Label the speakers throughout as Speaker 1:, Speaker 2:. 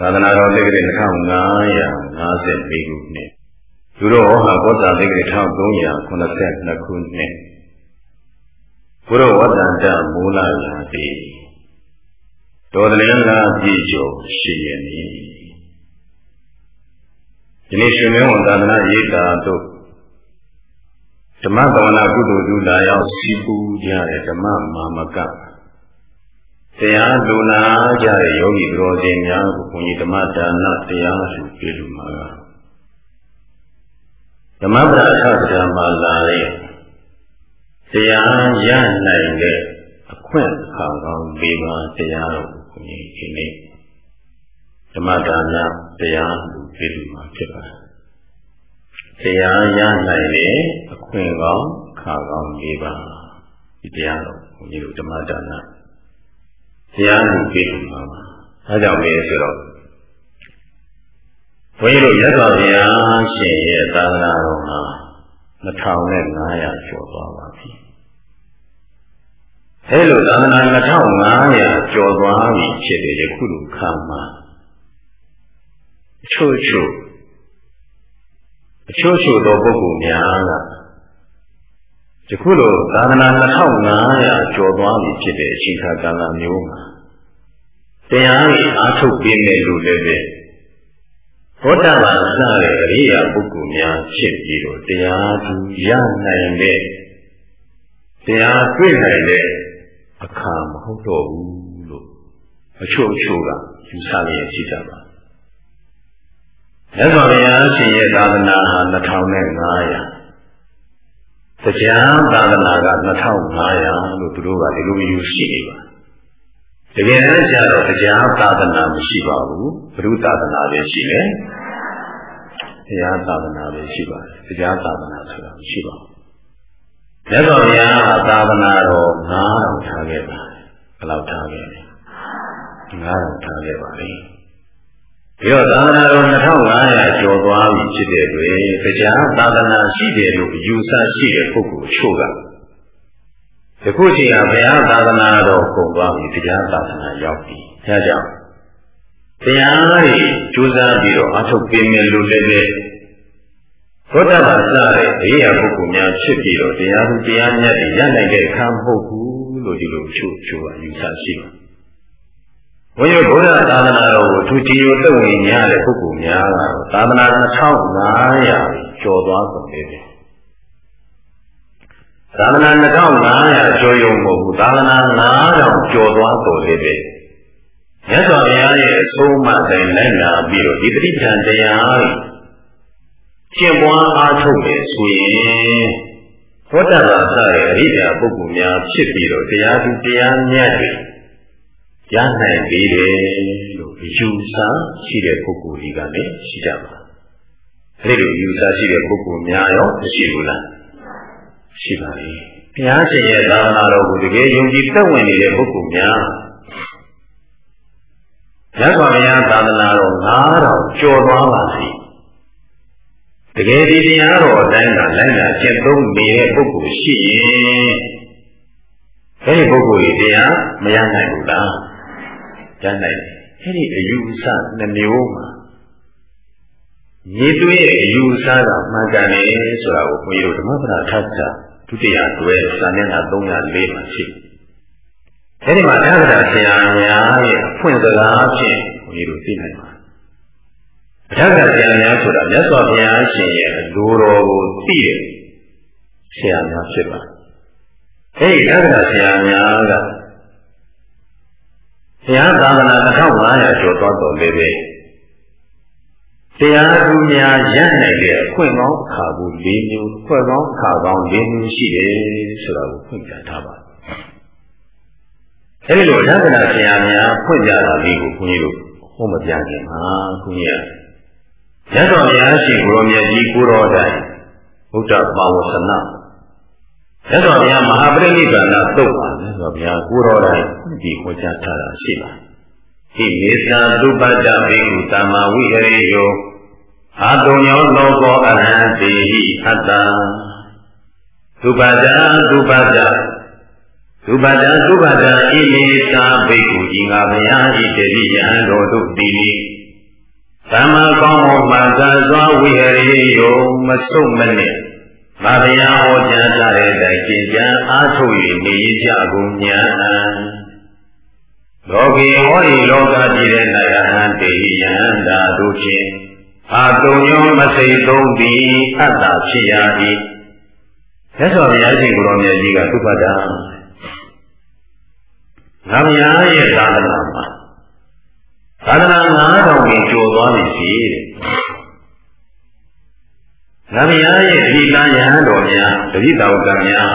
Speaker 1: သာသနာတော်တက္ကရာ1554ခုနှစ်သူတော်ဟောကောတာတက္ကရာ1382ခုနှစ်ဘုရောဝတ္တန္တမူလရာတိတော်တလင်းသာပြည့်ကျော်ရှိရမည်ဒီနေ့ရှင်မင်းဝန်သာသနာရေးတာတို့ဓမ္မသဝနာကုသိုလ်သူလာရောက်စီပူကြတဲ့ဓမ္မမာမက တရားလူနာကြတဲ့ယောဂီတော်စင်များကိုဘုန်းကြီးဓမ္မဒါနတရားစုပြလူမှာဓမ္မပဒအထဓမ္မလာတဲ့တရားရနိုင်တဲ့အခွင့်အာကောင်း၄ပါးတရားတော်ကိုဘုန်းကြီးဒီနေ့ဓမ္မဒါနတရားလူပြလူမှာဖြစ်ပါတယ်တရားရနိုင်တဲ့အခွင့်ကောင်းခါကောင်း၄ပါးဒီတရားတော်ဘုန်းကြီးတို့ဓမ္မဒါန တရားမှုပြည့်မှာပါ။ဒါကြောင့်လေဆိုတော့ဘုန်းကြီးတို့ရသော်ဘုရားရှင်ရဲ့သာသနာတော်မှာ2500ကျော်သွားပါပြီ။အဲလိုသာသနာ2500ကျော်သွားပြီဖြစ်တဲ့ယခုလိုခါမှာအချို့ချို့အချို့ချို့သောပုဂ္ဂိုလ်များက ယခုလိုသာသနာ2500ကျော်သွားပြီဖြစ်တဲ့အချိန်ခါကာလမျိုးမှာတရားကြီးအားထုတ်ပေးမယ်လို့လည်းပဲဘောဓဘာစတဲ့အရိယာပုဂ္ဂိုလ်များဖြစ်ပြီးတော့တရားသူရနိုင်တဲ့တရားတွေ့နိုင်တဲ့အခါမဟုတ်တော့ဘူးလို့အချို့အချို့ကယူဆနေရရှိကြပါမြတ်စွာဘုရားရှင်ရဲ့သာသနာဟာ2500 တရားသာသနာက2500လို့သူတို့ကဒီလိုမျိုးရှိနေပါတကယ်တမ်းကျတော့တရားသာသနာမရှိပါဘူးဘုရုသာသနာပဲရှိတယ်တရားသာသနာပဲရှိပါတယ်တရားသာသနာဆိုတာမရှိပါဘူးမြတ်စွာဘုရားသာသနာတော်9000ထားခဲ့ပါတယ်ဘယ်လောက်ထားခဲ့လဲ9000ထားခဲ့ပါလိမ့် ပြီးတော့သာသနာတော်2500ကျော်သွားပြီဖြစ်တဲ့အတွက်တရားသာသနာရှိတယ်လို့ယူဆရှိတဲ့ပုဂ္ဂိုလ်ချို့ကယခုချိန်ဟာဘုရားသာသနာတော်ကုန်သွားပြီတရားသာသနာရောက်ပြီအဲဒါကြောင့်တရားတွေကြိုးစားပြီးတော့အထုတ်ပေးမယ်လို့လည်းပဲသောတာပန်စတဲ့ဘေးရပုဂ္ဂိုလ်များဖြစ်ပြီးတော့တရားသူတရားမြတ်တွေရနိုင်တဲ့အခါမဟုတ်ဘူးလို့ဒီလိုချို့ချို့အယူဆရှိပါ ဘုရားဘုရားသာသနာတော်ကိုသူတည်ရသက်ဝင်ရတဲ့ပုဂ္ဂိုလ်များကတော့သာသနာ2500ကျော်သွားကုန်တယ်သာသနာ2500ကျော်ရုံမဟုတ်ဘူးသာသနာ9000ကျော်သွားတော်လေပဲမြတ်စွာဘုရားရဲ့အဆုံးအမတိုင်းလိုက်နာပြီးတော့ဒီတိပ္ပံတရားကျင့်ပွားအားထုတ်တယ်ဆိုရင်သောတာပန်စတဲ့အရိယာပုဂ္ဂိုလ်များဖြစ်ပြီးတော့တရားသူတရားမြတ်တွေ ရနိုင်ပြီလေလို့ယူဆရှိတဲ့ပုဂ္ဂိုလ်ကြီးကလည်းရှိကြပါအဲဒီလိုယူဆရှိတဲ့ပုဂ္ဂိုလ်များရောမရှိဘူးလားရှိပါလေဘုရားရှင်ရဲ့သာသနာတော်ကိုတကယ်ယုံကြည်သက်ဝင်နေတဲ့ပုဂ္ဂိုလ်များရသော်ဘုရားသာသနာတော်9000ကျော်သွားပါစေတကယ်ဒီတရားတော်အတိုင်းကလိုက်လာကျင့်သုံးနေတဲ့ပုဂ္ဂိုလ်ရှိရင်အဲဒီပုဂ္ဂိုလ်ကြီးတရားမရနိုင်ဘူးလား ရနိုင်တယ်အဲဒီအယူအဆနှမျိုးမှာညီသွေးရဲ့အယူအဆကမှန်ကန်တယ်ဆိုတာကိုဘုန်းကြီးတို့ဓမ္မပဒထပ်ချဒုတိယတွဲစာမျက်နှာ304မှာရှိအဲဒီမှာသာသနာဆရာများရဲ့အဖွင့်စကားဖြင့်ဘုန်းကြီးတို့သိနိုင်ပါဓမ္မဆရာများဆိုတာမြတ်စွာဘုရားရှင်ရဲ့အလိုတော်ကိုသိတဲ့ဆရာများဖြစ်ပါအဲဒီဓမ္မဆရာများကဘု ရားသာသနာ1500ကျော်သွားတော်လည်းပဲတရားသူများရနိုင်တဲ့အခွင့်ကောင်းအခါကို၄မျိုးခွင့်ကောင်းအခါကောင်း၄မျိုးရှိတယ်ဆိုတာကိုဖွင့်ပြထားပါအဲဒီလိုဓမ္မနာဆရာများဖွင့်ပြတာလေးကိုခွန်ကြီးတို့ဟောမပြခင်မှာခွန်ကြီးကရသော်ဘုရားရှိကိုရောမြတ်ကြီးကိုတော်တိုင်ဘုဒ္ဓပါဝဆနာရသော်ဘုရားမဟာပရိနိဗ္ဗာန်သုတ်ပါ ရသော်ဘုရားကိုတော်တိုင်ဒီဟောကြားထားတာရှိပါဟိမေသာသုပတ္တဘေကုတမ္မာဝိဟရိယောအာတုံယောလောကောအရဟံတိအတ္တသုပဒံသုပဒံသုပဒံသုပဒံဣမေသာဘိက္ခုဤငါဘုရားဤတတိယံတော်တို့တိသမ္မာကောင်းမွန်မှန်ကန်စွာဝိဟရိယုံမဆုတ်မနစ် မဘုရားဟောကြားကြတဲ့တိုင်ကျင့်ကြံအားထုတ်၍နေရကြကုန်ညာလောကီဟောဒီလောကကြည့်တဲ့နယဟံတေယံတာတို့ဖြင့်အာတုံယောမစိတ်သုံးသည်အတ္တဖြစ်ရ၏သက်တော်ဘုရားရှင်ကိုယ်တော်မြတ်ကြီးကသုဖတ်တာငါဘုရားရဲ့သာသနာမှာသာသနာ9000ကိုကျော်သွားပြီစီတဲ့ ငါဘုရားရဲ့ဒီလာယဟန်တော်များတတိတော်ကများ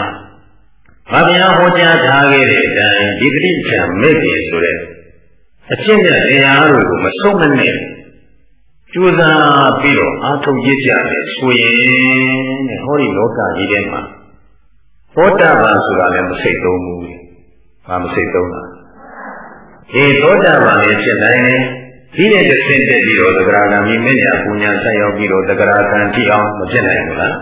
Speaker 1: ငါဘုရားဟောကြားထားခဲ့တဲ့အတိုင်းဒီတိချံမဲ့ပြီဆိုတဲ့အချင်းနဲ့တရားတို့ကိုမဆုံးမနဲ့ကြိုးစားပြီးတော့အားထုတ်ရကြတယ်ဆိုရင်တဲ့ဟောဒီလောကကြီးထဲမှာဟောတာပါဆိုတာလည်းမစိတ်သုံးဘူး။ဘာမစိတ်သုံးတာ။ဒီသောတာပန်လည်းဖြစ်နိုင်တယ်။ ဒီနဲ့တစ်ဆင့်တက်ပြီးတော့သဂရာဂံမိမညာပူညာဆက်ရောက်ပြီးတော့သဂရာဂံကြည့်အောင်မဖြစ်နိုင်ဘူးလား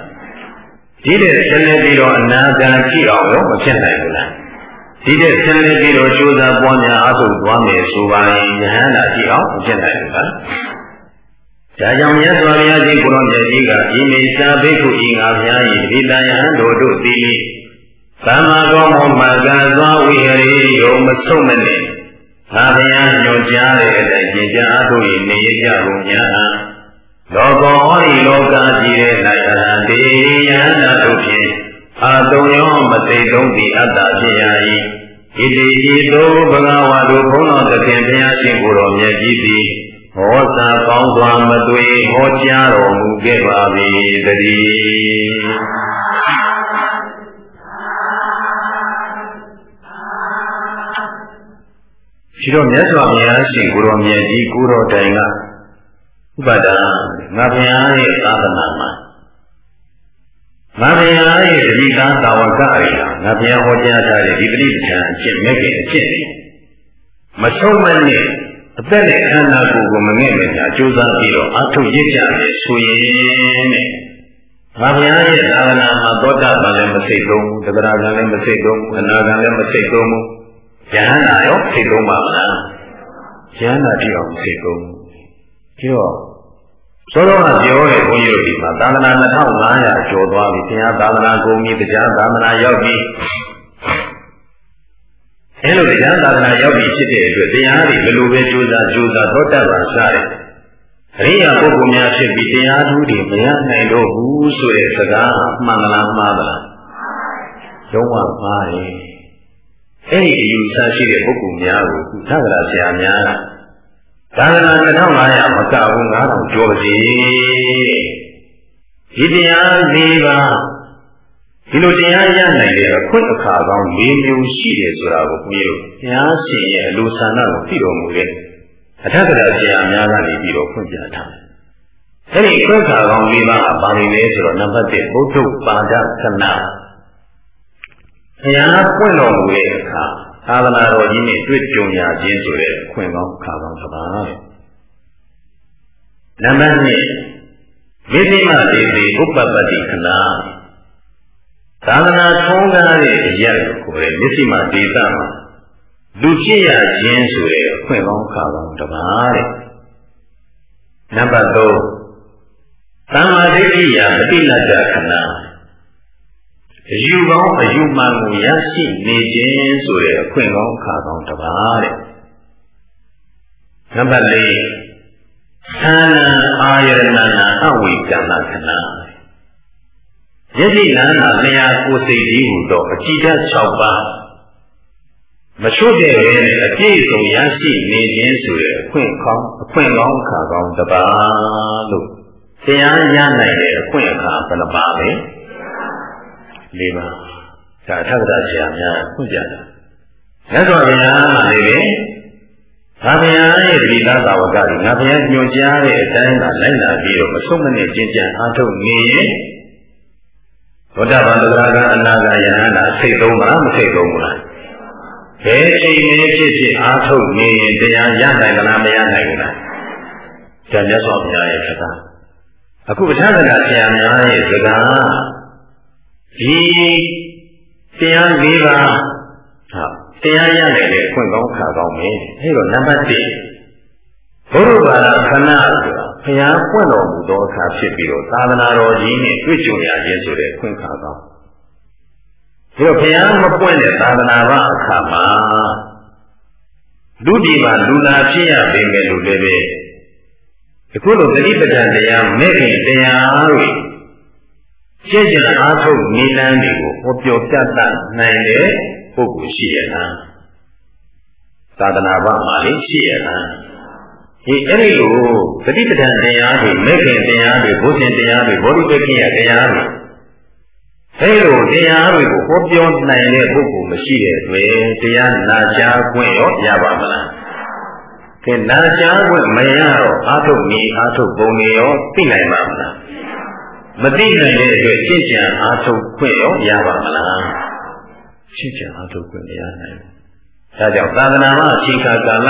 Speaker 1: ။ဒီနဲ့ဆက်လက်ပြီးတော့အနာဂံကြည့်အောင်ရောမဖြစ်နိုင်ဘူးလား။ဒီတဲ့ဆက်လက်ပြီးတော့ကြိုးစားပွားများအားထုတ်သွားမယ်ဆိုပါရင်ယဟန္တာကြည့်အောင်မဖြစ်နိုင်ဘူးလား။ဒါကြောင့်မြတ်စွာဘုရားရှင်ကိုရောမြတ်ကြီးကဤမိစ္ဆာဘိက္ခုဤငါဘုရား၏ဒီတယဟန်တို့တို့သည်သမ္မာကောမောမကံသောဝိဟရိယုံမဆုံးမနဲ့ ငါဘုရားညွှန်ကြားတဲ့အတိုင်းကျင့်ကြအားထုတ်၏နေရကြကုန်ညာလောကောဟောဤလောကကြီးတဲ့၌အရဟံတေယဟန္တာတို့ဖြင့်အာတုံယောမသိသုံးသည်အတ္တဖြစ်ရ၏ဣတိဤသို့ဘဂဝါတို့ဘုန်းတော်သခင်ဘုရားရှင်ကိုယ်တော်မြတ်ကြီးသည်ဟောစာကောင်းစွာမသွေဟောကြားတော်မူခဲ့ပါ၏တည်း ဒီတော့မြတ်စွာဘုရားရှင်ကိုရောမြတ်ကြီးကိုတော်တိုင်ကဥပဒါငါဘုရားရဲ့သာသနာမှာငါဘုရားရဲ့တတိကာသာဝကရိယာငါဘုရားဟောကြားထားတဲ့ဒီပဋိပဒံအဖြစ်မဲ့ခင်အဖြစ်တွေမဆုံးမနဲ့အသက်နဲ့ခန္ဓာကိုယ်ကိုမငဲ့မညာကြိုးစားပြီးတော့အထုတ်ရကြမယ်ဆိုရင်တဲ့ငါဘုရားရဲ့သာသနာမှာသောတာပန်လည်းမစိတ်သုံးဘူးတဂရကံလည်းမစိတ်သုံးဘူးအနာကံလည်းမစိတ်သုံးဘူး ယဟန္တာရောစိတ်သုံးပါမလားယဟန္တာတိအောင်စိတ်သုံးပြီးတော့သောတော်ကပြောတဲ့ဘုန်းကြီးတို့ဒီမှာသာသနာ2500ကျော်သွားပြီတရားသာသနာကုန်ပြီတရားသာသနာရောက်ပြီအဲလိုတရားသာသနာရောက်ပြီဖြစ်တဲ့အတွက်တရားတွေဘယ်လိုပဲကြိုးစားကြိုးစားသောတပန်စားတယ်အရိယာပုဂ္ဂိုလ်များဖြစ်ပြီးတရားဓုတွေမရနိုင်တော့ဘူးဆိုတဲ့စကားမှန်လားမှားသလားလုံးဝမှားတယ် အဲ့ဒီအယူဆရှိတဲ့ပုဂ္ဂိုလ်များကိုသက္ကရာဆရာများကသာသနာ2500မကဘူး9000ကျော်ပါစေဒီတရား၄ပါးဒီလိုတရားရနိုင်တဲ့အခွင့်အခါကောင်း၄မျိုးရှိတယ်ဆိုတာကိုဘုရားတို့ဘုရားရှင်ရဲ့အလိုဆန္ဒကိုသိတော်မူတဲ့အထက်ကရာဆရာများကနေပြီးတော့ဖွင့်ပြထားတယ်။အဲဒီခွင့်အခါကောင်း၄ပါးအပါနေလဲဆိုတော့နံပါတ်1ဘုဒ္ဓပါဒခဏ ဘုရားပွင့်တော်မူတဲ့အခါသာသနာတော်ကြီးနဲ့တွေ့ကြုံရခြင်းဆိုတဲ့ခွင့်ကောင်းခါကောင်းတစ်ပါးနံပါတ်2မိသိမဒေတိဥပပပတိခဏသာသနာထုံးကားတဲ့အရာကိုခေါ်တဲ့မျက်စိမှဒေတာမှာလူဖြစ်ရခြင်းဆိုတဲ့အခွင့်ကောင်းခါကောင်းတစ်ပါးတဲ့နံပါတ်3သမာဓိဋ္ဌိယပฏิလတ္တခဏ အယူကောင်းအယူမှန်ကိုရရှိနေခြင်းဆိုတဲ့အခွင့်ကောင်းခါကောင်းတစ်ပါးတဲ့နံပါတ်၄သာနာအာယရဏနာအဝိကံလခဏယတိနာနာလျာကိုစိတ်ဒီဟုသောအကြည်ဓာတ်6ပါးမချွတ်တဲ့ပဲအပြည့်စုံရရှိနေခြင်းဆိုတဲ့အခွင့်ကောင်းအခွင့်ကောင်းခါကောင်းတစ်ပါးလို့တရားရနိုင်တဲ့အခွင့်အခါဘယ်နှပါလဲ ၄ပါးဒါအထက်ကဆရာများဖွင့်ပြတာမြတ်စွာဘုရားမှလည်းပဲငါဘုရားရဲ့တိသာသာဝကတွေငါဘုရားညွှန်ကြားတဲ့အတိုင်းသာလိုက်လာပြီးတော့မဆုံးမနဲ့ကျင့်ကြံအားထုတ်နေရင်သောတာပန်တဂရကအနာဂယဟန္တာစိတ်သုံးပါမစိတ်သုံးဘူးလားဘယ်ချိန်နဲ့ဖြစ်ဖြစ်အားထုတ်နေရင်တရားရနိုင်သလားမရနိုင်ဘူးလားဒါမြတ်စွာဘုရားရဲ့စကားအခုပဋ္ဌာန်းကဆရာများရဲ့စကား ဒီတရား၄ပါးဟာတရားရနိုင်တဲ့အခွင့်ကောင်းခါကောင်းမယ်အဲတော့နံပါတ်1ဘုရုဘာသာခဏဆိုတာဘုရားပွင့်တော်မူသောအခါဖြစ်ပြီးတော့သာသနာတော်ကြီးနဲ့တွေ့ကြုံရခြင်းဆိုတဲ့ခွင့်ခါကောင်းဒီတော့ဘုရားမပွင့်တဲ့သာသနာ့ဘာအခါမှာလူဒီမှာလူနာဖြစ်ရပေမဲ့လို့လည်းပဲအခုလိုသတိပဋ္ဌာန်တရားမဲ့ခင်တရားတွေ ရှင်းရှင်းအားထုတ်နိလန်းတွေကိုဟောပြောပြတတ်နိုင်တဲ့ပုဂ္ဂိုလ်ရှိရလားသာသနာ့ဘာမှာလေးရှိရလားဒီအဲ့ဒီလိုသတိပဋ္ဌာန်တရားတွေမဲ့ခင်တရားတွေဘုဇင်တရားတွေဘောဓိပက္ခိယတရားတွေအဲလိုတရားတွေကိုဟောပြောနိုင်တဲ့ပုဂ္ဂိုလ်မရှိတဲ့အတွက်တရားနာကြားခွင့်ရောရပါမလားကဲနာကြားခွင့်မရတော့အာထုပ်နေအာထုပ်ပုံနေရောသိနိုင်ပါမလား မသိနိုင်တဲ့အတွက်ရှင်းချင်အာထုပ်ခွင့်ရောရပါမလားရှင်းချင်အာထုပ်ခွင့်မရနိုင်ဘူးဒါကြောင့်သာသနာ့အချိန်ကာလ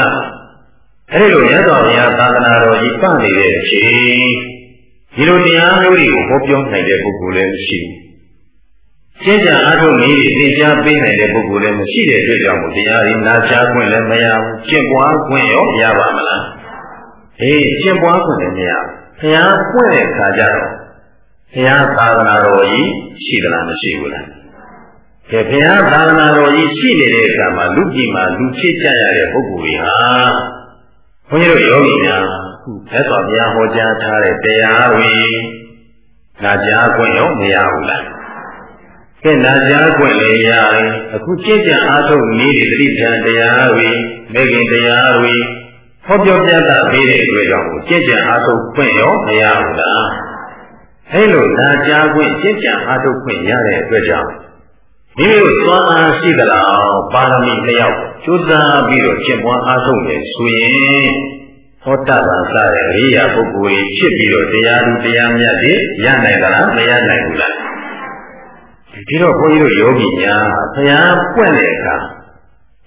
Speaker 1: အဲဒီလိုရသော်ဘုရားသာသနာတော်ကြီးပနေတဲ့အချိန်ဒီလိုတရားမျိုးတွေကိုဟောပြောနိုင်တဲ့ပုဂ္ဂိုလ်လည်းမရှိဘူးရှင်းကြအားထုတ်နည်းတွေသင်ကြားပေးနိုင်တဲ့ပုဂ္ဂိုလ်လည်းမရှိတဲ့အတွက်ကြောင့်တရားရည်နာကြားခွင့်လည်းမရဘူးကျင့်ပွားခွင့်ရောရပါမလားအေးကျင့်ပွားခွင့်လည်းမရဘူးဘုရားပွင့်တဲ့အခါကျတော့ ဘုရားသာသနာတော်ကြီးရှိသလားမရှိဘူးလားကဲဘုရားသာသနာတော်ကြီးရှိနေတဲ့အခါမှာလူကြီးမှာလူဖြစ်ကြရတဲ့ပုဂ္ဂိုလ်တွေဟာဘုန်းကြီးတို့ယောဂီများခုသက်တော်ဘုရားဟောကြားထားတဲ့တရားတွေနာကြားခွင့်ရောမရဘူးလားကဲနာကြားခွင့်လည်းရတယ်အခုကြည့်ကြအားထုတ်နည်းတွေတတိပ္ပံတရားတွေမေခင်တရားတွေဟောပြောပြတာပေးတဲ့အတွက်ကြောင့်ကြည့်ကြအားထုတ်ခွင့်ရောမရဘူးလား အဲလိုနာကြားခွင့်ကြည့်ကြအားထုတ်ခွင့်ရတဲ့အတွက်ကြောင့်မိမိတို့သွားအားရှိသလားပါရမီလျောက်ကျိုးစားပြီးတော့ကျင့်ပွားအားထုတ်နေဆိုရင်ဟောတတာစတဲ့အရိယာပုဂ္ဂိုလ်ကြီးဖြစ်ပြီးတော့တရားသူတရားမြတ်တွေရနိုင်သလားမရနိုင်ဘူးလားဒီတော့ဘုန်းကြီးတို့ယောဂီများဘုရားပွင့်တဲ့အခါ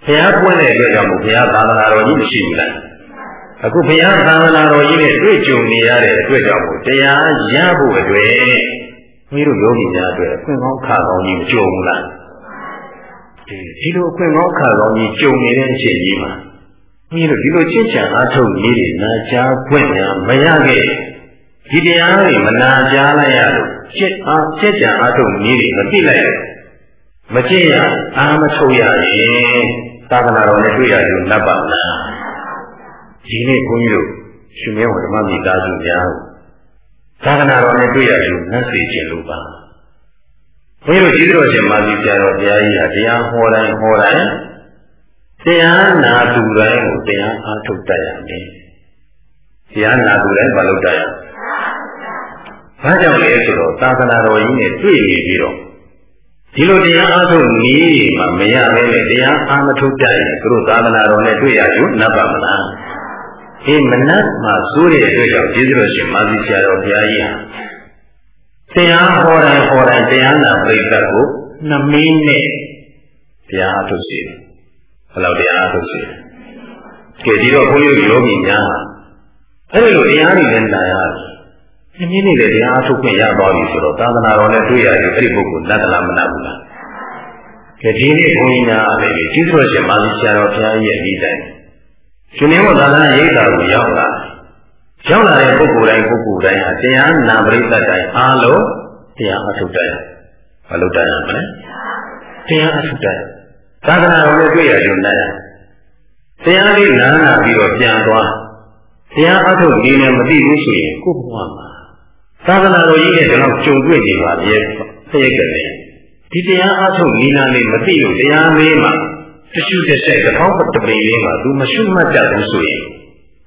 Speaker 1: ဘုရားပွင့်တဲ့အတွက်ကြောင့်ဘုရားသာသနာတော်ကြီးမရှိဘူးလား အခုဘုရားသာသနာတော်ကြီးနဲ့တွေ့ကြုံနေရတဲ့အတွက်ကြောင့်တရားရဖို့အတွက်ဘုန်းကြီးတို့ယောဂီများအတွက်အခွင့်ကောင်းခါကောင်းကြီးမကြုံဘူးလားဒီလိုအခွင့်ကောင်းခါကောင်းကြီးကြုံနေတဲ့အချိန်ကြီးမှာဘုန်းကြီးတို့ဒီလိုချစ်ချံအားထုတ်နေနေနာကြားခွင့်များမရခဲ့ဒီတရားတွေမနာကြားလိုက်ရလို့ချစ်အားချစ်ချံအားထုတ်နေနေမသိလိုက်မကြည့်ရအာမထုတ်ရရင်သာသနာတော်နဲ့တွေ့ရလို့နတ်ပါလား ဒီနေ့ဘုန်းကြီးတို့ရှင်မဲဝဓမ္မမိသားစုများသာသနာတော်နဲ့တွေ့ရလို့နတ်စေခြင်းလို့ပါဘုန်းကြီးတို့ကြီးတော်ရှင်မာသီဆရာတော်ဘုရားကြီးဟာတရားဟောတိုင်းဟောတိုင်းတရားနာသူတိုင်းကိုတရားအားထုတ်တတ်ရမယ်တရားနာသူတိုင်းမလုပ်တတ်ရဘာကြောင့်လဲဆိုတော့သာသနာတော်ကြီးနဲ့တွေ့နေပြီးတော့ဒီလိုတရားအားထုတ်နည်းမှမရဘဲနဲ့တရားအားမထုတ်တတ်ရင်သူတို့သာသနာတော်နဲ့တွေ့ရလို့နတ်ပါမလား အေးမနတ်မှာစိုးတဲ့အတွက်ကြောင့်ကျေးဇူးတော်ရှင်မာသီဆရာတော်ဘုရားကြီးဟာတရားဟောတိုင်းဟောတိုင်းတရားနာပရိသတ်ကိုနှမင်းနဲ့တရားအထုတ်စီတယ်ဘယ်လောက်တရားအထုတ်စီတယ်ကဲဒီတော့ဘုန်းကြီးယောဂီများဟာအဲ့ဒီလိုတရားတွေနဲ့နာရတယ်နှမင်းနဲ့လည်းတရားအထုတ်ခွင့်ရသွားပြီဆိုတော့သာသနာတော်နဲ့တွေ့ရရင်အဲ့ဒီပုဂ္ဂိုလ်နတ်သလားမနတ်ဘူးလားကဲဒီနေ့ဘုန်းကြီးများအားလည်းကျေးဇူးတော်ရှင်မာသီဆရာတော်ဘုရားရဲ့ဒီတိုင်း ရှင်နေဝသာသနာရိပ်သာကိုရောက်လာရောက်လာတဲ့ပုဂ္ဂိုလ်တိုင်းပုဂ္ဂိုလ်တိုင်းဟာတရားနာပရိသတ်တိုင်းအားလုံးတရားအထုတ်တယ်မလုပ်တတ်ရမလဲတရားအထုတ်တယ်သာသနာတော်နဲ့တွေ့ရကြုံနိုင်တရားလေးနားနာပြီးတော့ပြန်သွားတရားအထုတ်နေလည်းမသိဘူးဆိုရင်ကိုယ်ဘဝမှာသာသနာတော်ကြီးရဲ့ဒီလောက်ကြုံတွေ့နေပါရဲ့ဖရိတ်ကလေးဒီတရားအထုတ်နေနာလေးမသိလို့တရားမေးမှာ တ िश တစ်ဆက်တစ်ထောင်တစ်ပိန်လေးမှာ तू မရှုမှတ်တတ်ဘူးဆိုရင်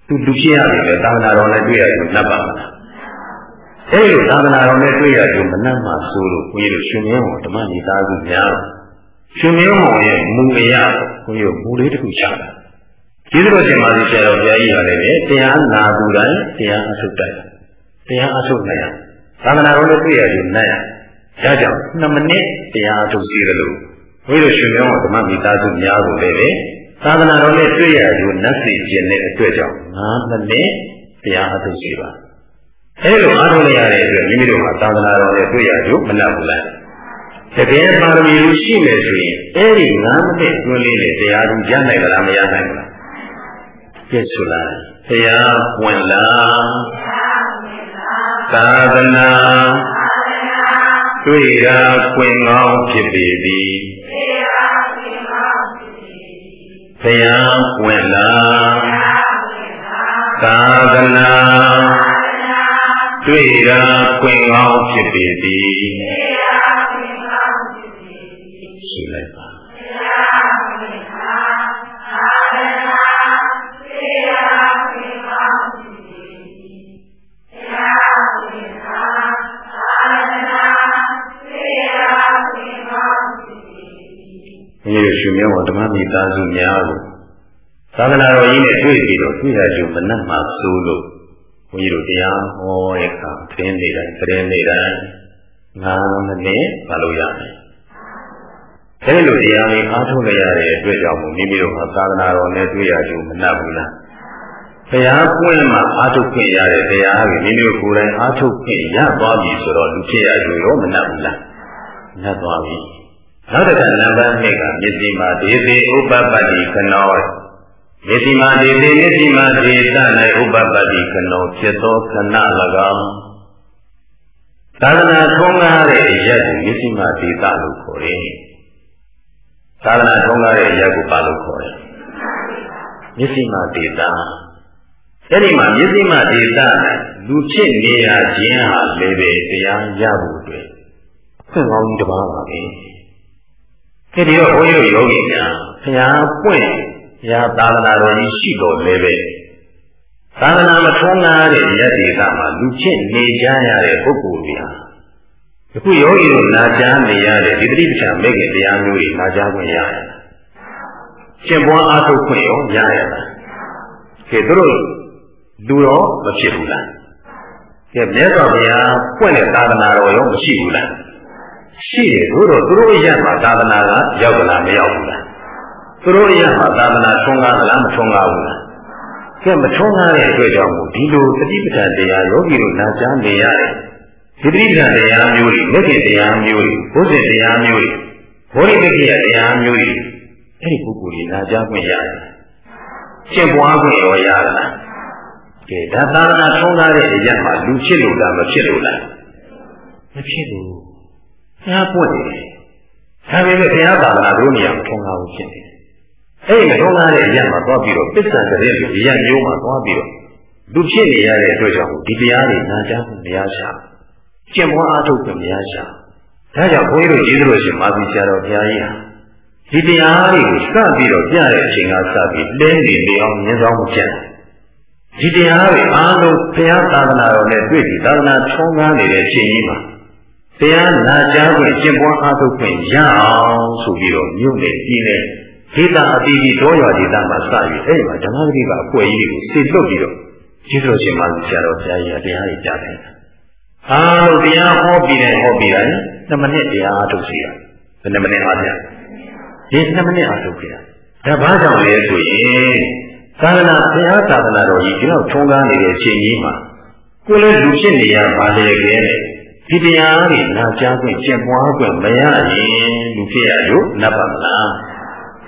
Speaker 1: သူလူဖြစ်ရတယ်လေသာသနာတော်နဲ့တွေ့ရလို့နတ်ပါမလားအဲလိုသာသနာတော်နဲ့တွေ့ရလို့မနတ်မှဆိုလို့ဘုန်းကြီးတို့ရှင်မင်းတော်ဓမ္မမိသားစုများရှင်မင်းတော်ရဲ့မူအရာဘုန်းကြီးတို့မူလေးတစ်ခုချတာကျေးဇူးတော်ရှင်ပါစီဆရာတော်ဘုရားကြီးဟာလည်းတရားနာသူတိုင်းတရားအထုတ်တိုင်းတရားအထုတ်နိုင်ရသာသနာတော်နဲ့တွေ့ရလို့နတ်ရဒါကြောင့်2မိနစ်တရားအထုတ်စီတယ်လို့ ဘုန်းကြီးတို့ရှင်မင်းတော်ဓမ္မမိသားစုများကိုလည်းသာသနာတော်နဲ့တွေ့ရလို့နတ်စီခြင်းတဲ့အတွက်ကြောင့်ငါးမိနစ်တရားအထုတ်စီပါအဲလိုအားထုတ်ရတဲ့အတွက်မိမိတို့ဟာသာသနာတော်နဲ့တွေ့ရလို့မနှက်ဘူးလားတကယ်ပါရမီလူရှိမယ်ဆိုရင်အဲဒီငါးမိနစ်တွင်းလေးနဲ့တရားသူရနိုင်လားမရနိုင်ဘူးလားပြည့်စုံလားတရားဝင်လားသာသနာတွေ့ရာခွင့်ကောင်းဖြစ်ပေသည် ဘုရားပွင့်လာသာသနာတွေ့ရာခွင့်ကောင်းဖြစ်ပေသည်ရှိလိုက်ပါ သားစုများကိုသာသနာတော်ကြီးနဲ့တွေ့ပြီးတော့တွေ့ရကြုံမနှက်မှဆိုးလို့ဘုန်းကြီးတို့တရားဟောတဲ့အခါသင်နေတိုင်းသင်နေတိုင်းငါးမိနစ်ပါလို့ရမယ်။အဲဒီလိုတရားလေးအားထုတ်ရတဲ့အတွက်ကြောင့်မိမိတို့ဟာသာသနာတော်နဲ့တွေ့ရကြုံမနှက်ဘူးလား။ဘုရားပွင့်မှာအားထုတ်ခွင့်ရတဲ့တရားကိုမိမိတို့ကိုယ်တိုင်အားထုတ်ခွင့်ရသွားပြီဆိုတော့လူဖြစ်ရကြုံရောမနှက်ဘူးလား။နှက်သွားပြီ။ နောက်တစ်ခါနံပါတ်2ကမျက်စိမှာဒေသေဥပပတ္တိခနောမျက်စိမှာဒေသေမျက်စိမှာဒေသ၌ဥပပတ္တိခနောဖြစ်သောခဏ၎င်းသာသနာထုံးကားတဲ့အရက်ကိုမျက်စိမှာဒေသလို့ခေါ်တယ်သာသနာထုံးကားတဲ့အရက်ကိုပါလို့ခေါ်တယ်မျက်စိမှာဒေသအဲ့ဒီမှာမျက်စိမှာဒေသလူဖြစ်နေရခြင်းဟာလည်းပဲတရားရဖို့အတွက်ခွင့်ကောင်းကြီးတစ်ပါးပါပဲ ဒီဒီတော့ဘုန်းကြီးတို့ယောဂီများဘုရားပွင့်ဘုရားသာသနာတော်ကြီးရှိတော်လည်းပဲသာသနာမထွန်းကားတဲ့ယက်ဒေသမှာလူချင်းနေကြရတဲ့ပုဂ္ဂိုလ်တွေဟာအခုယောဂီတို့နာကြားနေရတဲ့ဒီတိပ္ပံမဲ့ခင်တရားမျိုးတွေနာကြားခွင့်ရတယ်။ရှင်းပွားအားထုတ်ခွင့်ရောရရလား။ကဲတို့လူရောမဖြစ်ဘူးလား။ကဲမြတ်စွာဘုရားပွင့်တဲ့သာသနာတော်ရောမရှိဘူးလား။ ရှိတယ်တို့တော့သူတို့ရဲ့မှာသာသနာကရောက်ကြလားမရောက်ဘူးလားသူတို့ရဲ့မှာသာသနာထွန်းကားသလားမထွန်းကားဘူးလားကဲမထွန်းကားတဲ့အတွက်ကြောင့်ဒီလိုတတိပဋ္ဌာန်တရားယောဂီတို့နာကြားနေရတယ်ဒီတတိပဋ္ဌာန်တရားမျိုးတွေလက်ကျင်တရားမျိုးတွေဘုဇင်တရားမျိုးတွေဘောဓိတက္ကိယတရားမျိုးတွေအဲ့ဒီပုဂ္ဂိုလ်ကြီးနာကြားခွင့်ရတယ်ရှင်းပွားခွင့်ရောရလားကဲဒါသာသနာထွန်းကားတဲ့အရာမှာလူဖြစ်လို့လားမဖြစ်လို့လားမဖြစ်ဘူး ဘုရားပွင့်နေတယ်။ဒါပေမဲ့ဘုရားသာသနာတို့နေရာမထုံးကားဘူးဖြစ်နေတယ်။အဲ့ဒီမထုံးကားတဲ့အရာမှာသွားပြီးတော့ပစ္စံတဲ့ဒီရမျိုးမှာသွားပြီးတော့လူဖြစ်နေရတဲ့အတွက်ကြောင့်ဒီတရားတွေနာကြားဖို့မရရှာ။ကျင့်ပွားအားထုတ်ဖို့မရရှာ။ဒါကြောင့်ဘုန်းကြီးတို့ကျေးဇူးတော်ရှင်မာသီဆရာတော်ဘုရားကြီးဟာဒီတရားတွေကိုစပြီးတော့ပြတဲ့အချိန်ကစပြီးလင်းနေနေအောင်မြင်ဆောင်မှုကျန်ဒီတရားတွေအားလုံးဘုရားသာသနာတော်နဲ့တွေ့ပြီးသာသနာထုံးကားနေတဲ့အချိန်ကြီးမှာ တရားနာကြားခွင့်ကျင့်ပွားအားထုတ်ခွင့်ရအောင်ဆိုပြီးတော့မြို့နယ်ပြည်နယ်ဒေသအသီးသီးတောရွာဒေသမှာစပြီးအဲ့ဒီမှာဓမ္မဂတိကအကွယ်ကြီးတွေကိုစေလွတ်ပြီးတော့ကျေးဇူးတော်ရှင်မဆရာတော်ဘုရားကြီးကတရားတွေကြားတယ်။အားလုံးတရားဟောပြီးတယ်ဟောပြီးတယ်2မိနစ်တရားအားထုတ်စီရ။ဘယ်နှမိနစ်အားပြ။ဒီ2မိနစ်အားထုတ်ကြ။ဒါဘာကြောင့်လဲဆိုရင်သာသနာဘုရားသာသနာတော်ကြီးဒီလောက်ထုံးကားနေတဲ့အချိန်ကြီးမှာကိုယ်လည်းလူဖြစ်နေရပါလေခဲနဲ့ ဒီတရားတွေနာကြားခွင့်ကျင့်ပွားခွင့်မရရင်လူဖြစ်ရလို့နတ်ပါမလား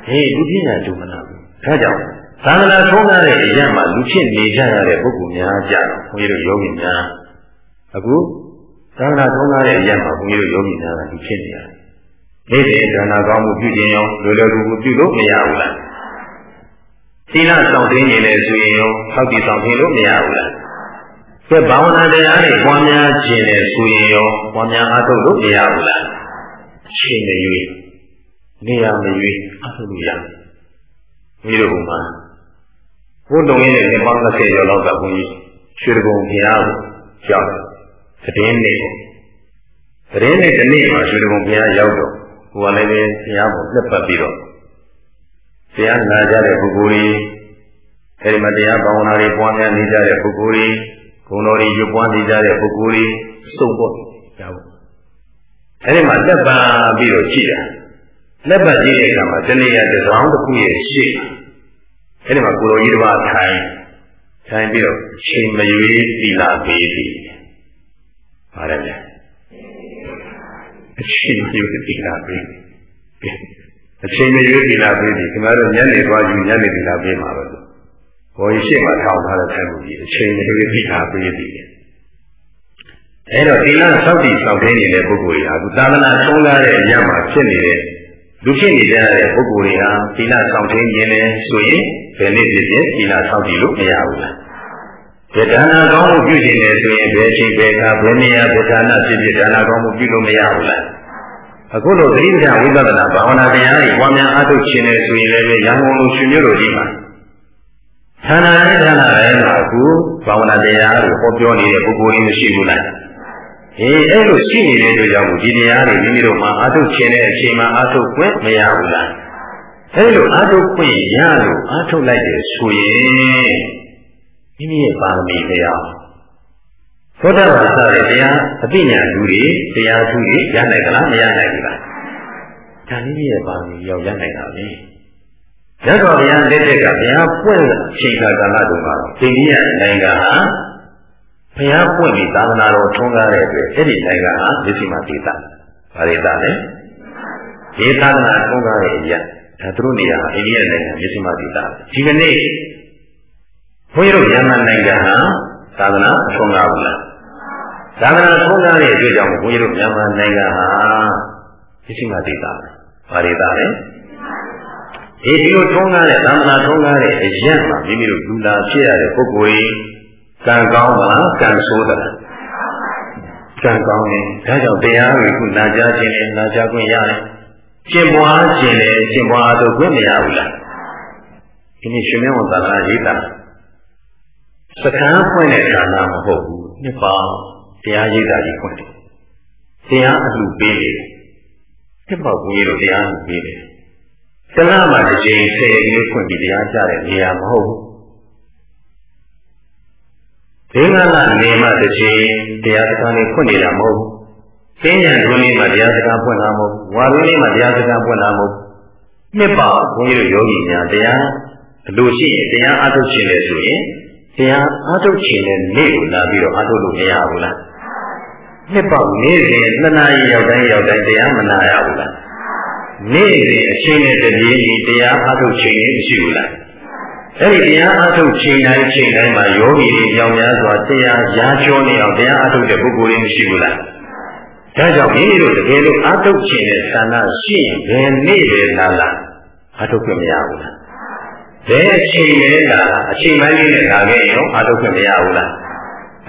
Speaker 1: ဟေးလူဖြစ်ရကြုံမလားဒါကြောင့်သာသနာထုံးထားတဲ့အရာမှာလူဖြစ်နေကြရတဲ့ပုဂ္ဂိုလ်များကြတော့ဘုန်းကြီးတို့ယောဂီများအခုသာသနာထုံးထားတဲ့အရာမှာဘုန်းကြီးတို့ယောဂီများကလူဖြစ်နေရတယ်နေ့စဉ်ဒါနာကောင်းမှုပြုခြင်းရောလွယ်လွယ်ကူကူပြုလို့မရဘူးလားသီလဆောင်သိနေလေဆိုရင်ရောသောက်တည်ဆောင်သိလို့မရဘူးလား ကဲဘာဝနာတရားတွေပွားများခြင်းနဲ့ဆိုရင်ရောပွားများအားထုတ်လို့မရဘူးလားချိန်နေ၍နေရမ၍အားထုတ်လို့ရမိတို့ကမှဘုဒ္ဓငင်းနဲ့ပေါင်း30ကျော်လောက်ကဘုန်းကြီးရွှေတကုံဘုရားကိုကြောက်တယ်တည်င်းနေတည်င်းနေဒီနေ့မှာရွှေတကုံဘုရားရောက်တော့ဟိုကလည်းပဲဘုရားကိုလက်ပတ်ပြီးတော့ဘုရားနာကြတဲ့ပုဂ္ဂိုလ်ကြီးအဲဒီမှာတရားဘာဝနာတွေပွားများနေကြတဲ့ပုဂ္ဂိုလ်ကြီး ဘုံတော်ကြီးရွပွားနေကြတဲ့ပုဂ္ဂိုလ်ကြီးစုံပေါ့ရပါဘူးအဲဒီမှာလက်ပါပြီးတော့ကြည့်တာလက်ပါကြည့်တဲ့အခါမှာတဏှာတစ်စောင်းတစ်ခုရဲ့ရှေ့အဲဒီမှာကိုတော်ကြီးတစ်ပါးထိုင်ထိုင်ပြီးတော့ချိန်မရွေးသီလာပေးသည်ဟာလည်းအချိန်မရွေးသီလာပေးအချိန်မရွေးသီလာပေးသည်ခင်ဗျားတို့ညနေသွားယူညနေသီလာပေးမှာပဲ ဘောကြီးရှေ့မှာထောင်ထားတဲ့ထိုင်မှုကြီးအချိန်တွေပြီးတာပေးသည်အဲတော့သီလစောင့်တည်ဆောင်တဲ့နေတဲ့ပုဂ္ဂိုလ်တွေဟာအခုသာသနာထုံးကားတဲ့အရာမှာဖြစ်နေတဲ့လူဖြစ်နေကြတဲ့ပုဂ္ဂိုလ်တွေဟာသီလဆောင်တဲ့ခြင်းနဲ့ဆိုရင်ဘယ်နည်းဖြစ်ဖြစ်သီလဆောက်တည်လို့မရဘူးလား။ဒီဒါနာကောင်းမှုပြုခြင်းနဲ့ဆိုရင်ဘယ်ချိန်ဘယ်အခါဘယ်နေရာဘယ်ဌာနဖြစ်ဖြစ်ဒါနာကောင်းမှုပြုလို့မရဘူးလား။အခုလိုသတိပဋ္ဌာန်ဝိပဿနာဘာဝနာတရားတွေပွားများအားထုတ်ခြင်းနဲ့ဆိုရင်လည်းရန်ကုန်လိုရှင်မျိုးတို့ကြီးမှာ ဌာနနဲ့ဌာနတိုင်းမှာအခုဘာဝနာတရားကိုဟောပြောနေတဲ့ပုဂ္ဂိုလ်တွေမရှိဘူးလား။အေးအဲ့လိုရှိနေတဲ့အတွက်ကြောင့်ဒီတရားတွေမိမိတို့မှာအားထုတ်ခြင်းတဲ့အချိန်မှာအားထုတ်ခွင့်မရဘူးလား။အဲ့လိုအားထုတ်ခွင့်ရလို့အားထုတ်လိုက်တယ်ဆိုရင်မိမိရဲ့ပါရမီတရားသောတာပန်စတဲ့တရားအပိညာလူတွေတရားသူတွေရနိုင်ကြလားမရနိုင်ဘူးလား။ဒါမိမိရဲ့ပါရမီရောက်ရနိုင်တာလေ။ ရသော်ဘုရားလက်ထက်ကဘုရားပွင့်အချိန်ကာလတုန်းကတော့အိန္ဒိယနိုင်ငံဟာဘုရားပွင့်ပြီးသာသနာတော်ထွန်းကားတဲ့အတွက်အဲ့ဒီနိုင်ငံဟာမြစ်စီမဒေသ။ဘာဒေသလဲ။ဒေသနာထွန်းကားတဲ့အရာဒါသူတို့နေရာအိန္ဒိယနိုင်ငံမြစ်စီမဒေသ။ဒီကနေ့ဘုန်းကြီးတို့မြန်မာနိုင်ငံဟာသာသနာထွန်းကားဘူးလား။သာသနာထွန်းကားတဲ့အတွက်ကြောင့်ဘုန်းကြီးတို့မြန်မာနိုင်ငံဟာမြစ်စီမဒေသ။ဘာဒေသလဲ။ ဒီဒီလိုထုံးကားတဲ့သမ္မာထုံးကားတဲ့အရက်မှာမိမိတို့လူလာဖြစ်ရတဲ့ပုဂ္ဂိုလ်ကြီးကံကောင်းမလားကံဆိုးသလားကံကောင်းတယ်ဒါကြောင့်တရားတွေခုနာကြားခြင်းနဲ့နာကြားခွင့်ရတယ်ကျင့်ပွားခြင်းနဲ့ကျင့်ပွားတော့ခွင့်မရဘူးလားဒီနေ့ရှင်မင်းဝန်သာသနာရေးတာစကံဖွင့်တဲ့ဌာနမဟုတ်ဘူးနှစ်ပါးတရားရေးတာကြီးဖွင့်တယ်တရားအလှပေးတယ်နှစ်ပါးဘုန်းကြီးတို့တရားအလှပေးတယ် တလားမှာတစ်ချိန်ဆယ်ကလေးဖွင့်ပြီးတရားကြတဲ့နေရာမဟုတ်ဘူး။ဒေငါကနေမှတစ်ချိန်တရားစကားလေးဖွင့်နေတာမဟုတ်ဘူး။ကျင်းရံတွင်းလေးမှာတရားစကားဖွင့်တာမဟုတ်ဘူး။ဝါရင်းလေးမှာတရားစကားဖွင့်တာမဟုတ်ဘူး။နှစ်ပါဘုန်းကြီးတို့ယောဂီများတရားအလိုရှိရင်တရားအားထုတ်ခြင်းလေဆိုရင်တရားအားထုတ်ခြင်းနဲ့နေ့ကိုလာပြီးတော့အားထုတ်လို့မရဘူးလား။နှစ်ပါနေ့စဉ်နှစ်နာရီရောက်တိုင်းရောက်တိုင်းတရားမနာရဘူးလား။ နေ့စဉ်အချိန်နဲ့တပြေးညီတရားအားထုတ်ချိန်လေးမရှိဘူးလားအဲ့ဒီတရားအားထုတ်ချိန်တိုင်းချိန်တိုင်းမှာယောဂီတွေကြောင့်များစွာတရားရာကျော်နေအောင်တရားအားထုတ်တဲ့ပုဂ္ဂိုလ်တွေမရှိဘူးလားဒါကြောင့်မိမိတို့တကယ်လို့အားထုတ်ခြင်းနဲ့ဆန္ဒရှိရင်ဘယ်နေ့ပဲလာလာအားထုတ်ခွင့်မရဘူးလားဘယ်အချိန်လဲလာအချိန်ပိုင်းလေးနဲ့လာခဲ့ရင်အားထုတ်ခွင့်မရဘူးလား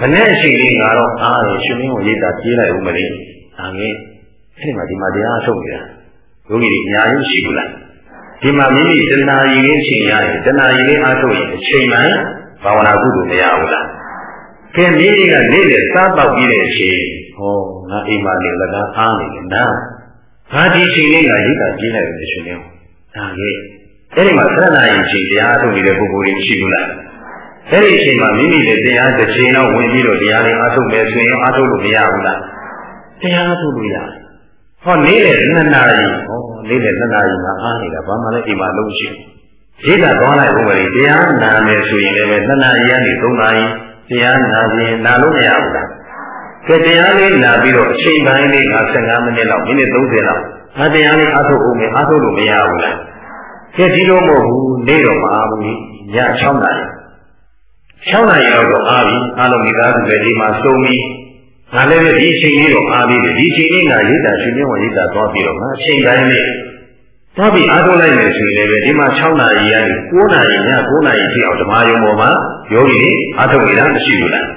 Speaker 1: မနေ့အချိန်လေးငါတော့အားရရှင်မင်းကိုရေးတာပြေးလိုက်ဦးမလေးဒါငယ်အဲ့ဒီမှာဒီမှာတရားထုတ်နေတာ ယောဂီတွေအများကြီးရှိဘူးလားဒီမှာမိမိတဏှာရည်လေးချိန်ရတယ်တဏှာရည်လေးအားထုတ်ရင်အချိန်မှန်ဘာဝနာကုသိုလ်မရဘူးလားခင်မိမိကနေ့လေစားတော့ပြီးတဲ့အချိန်ဟောငါအိမ်မှာနေလကားအားနေတယ်နာငါဒီချိန်လေးကရိတ်တာပြေးလိုက်တယ်ရှင်နေဒါလေအဲ့ဒီမှာသရဏယင်ချိန်တရားထုတ်နေတဲ့ပုဂ္ဂိုလ်တွေရှိဘူးလားအဲ့ဒီအချိန်မှာမိမိလည်းတရားတစ်ချိန်တော့ဝင်ပြီးတော့တရားလေးအားထုတ်မယ်ဆိုရင်အားထုတ်လို့မရဘူးလားတရားအားထုတ်လို့ရတယ် ဟောနေတဲ့နှစ်နာရီဟောနေတဲ့နှစ်နာရီမှာအားနေတာဘာမှလည်းအိမ်မှာလုံးရှိရိတ်တာသွားလိုက်ဦးမယ်တရားနာမယ်ဆိုရင်လည်းနှစ်နာရီကနေသုံးနာရီတရားနာရင်နာလို့မရဘူးလားကဲတရားလေးနာပြီးတော့အချိန်ပိုင်းလေးက15မိနစ်လောက်မိနစ်30လောက်ငါတရားလေးအားထုတ်ဦးမယ်အားထုတ်လို့မရဘူးလားကဲဒီလိုမဟုတ်ဘူးနေတော့မအားဘူးည6နာရီ6နာရီလောက်တော့အားပြီအားလုံးမိသားစုတွေဒီမှာစုံပြီး ငါလည်းဒီအချိန်လေးတော့အားပြီးတယ်ဒီအချိန်လေးငါရိတ်တာရှင်မြင့်ဝရိတ်တာသွားပြီးတော့ငါအချိန်တိုင်းလေးသွားပြီးအားထုတ်လိုက်မယ်ဆိုရင်လည်းဒီမှာ6နာရီကနေ9နာရီည9နာရီထိအောင်ဓမ္မယုံပေါ်မှာယောဂီအားထုတ်နေတာမရှိဘူးလား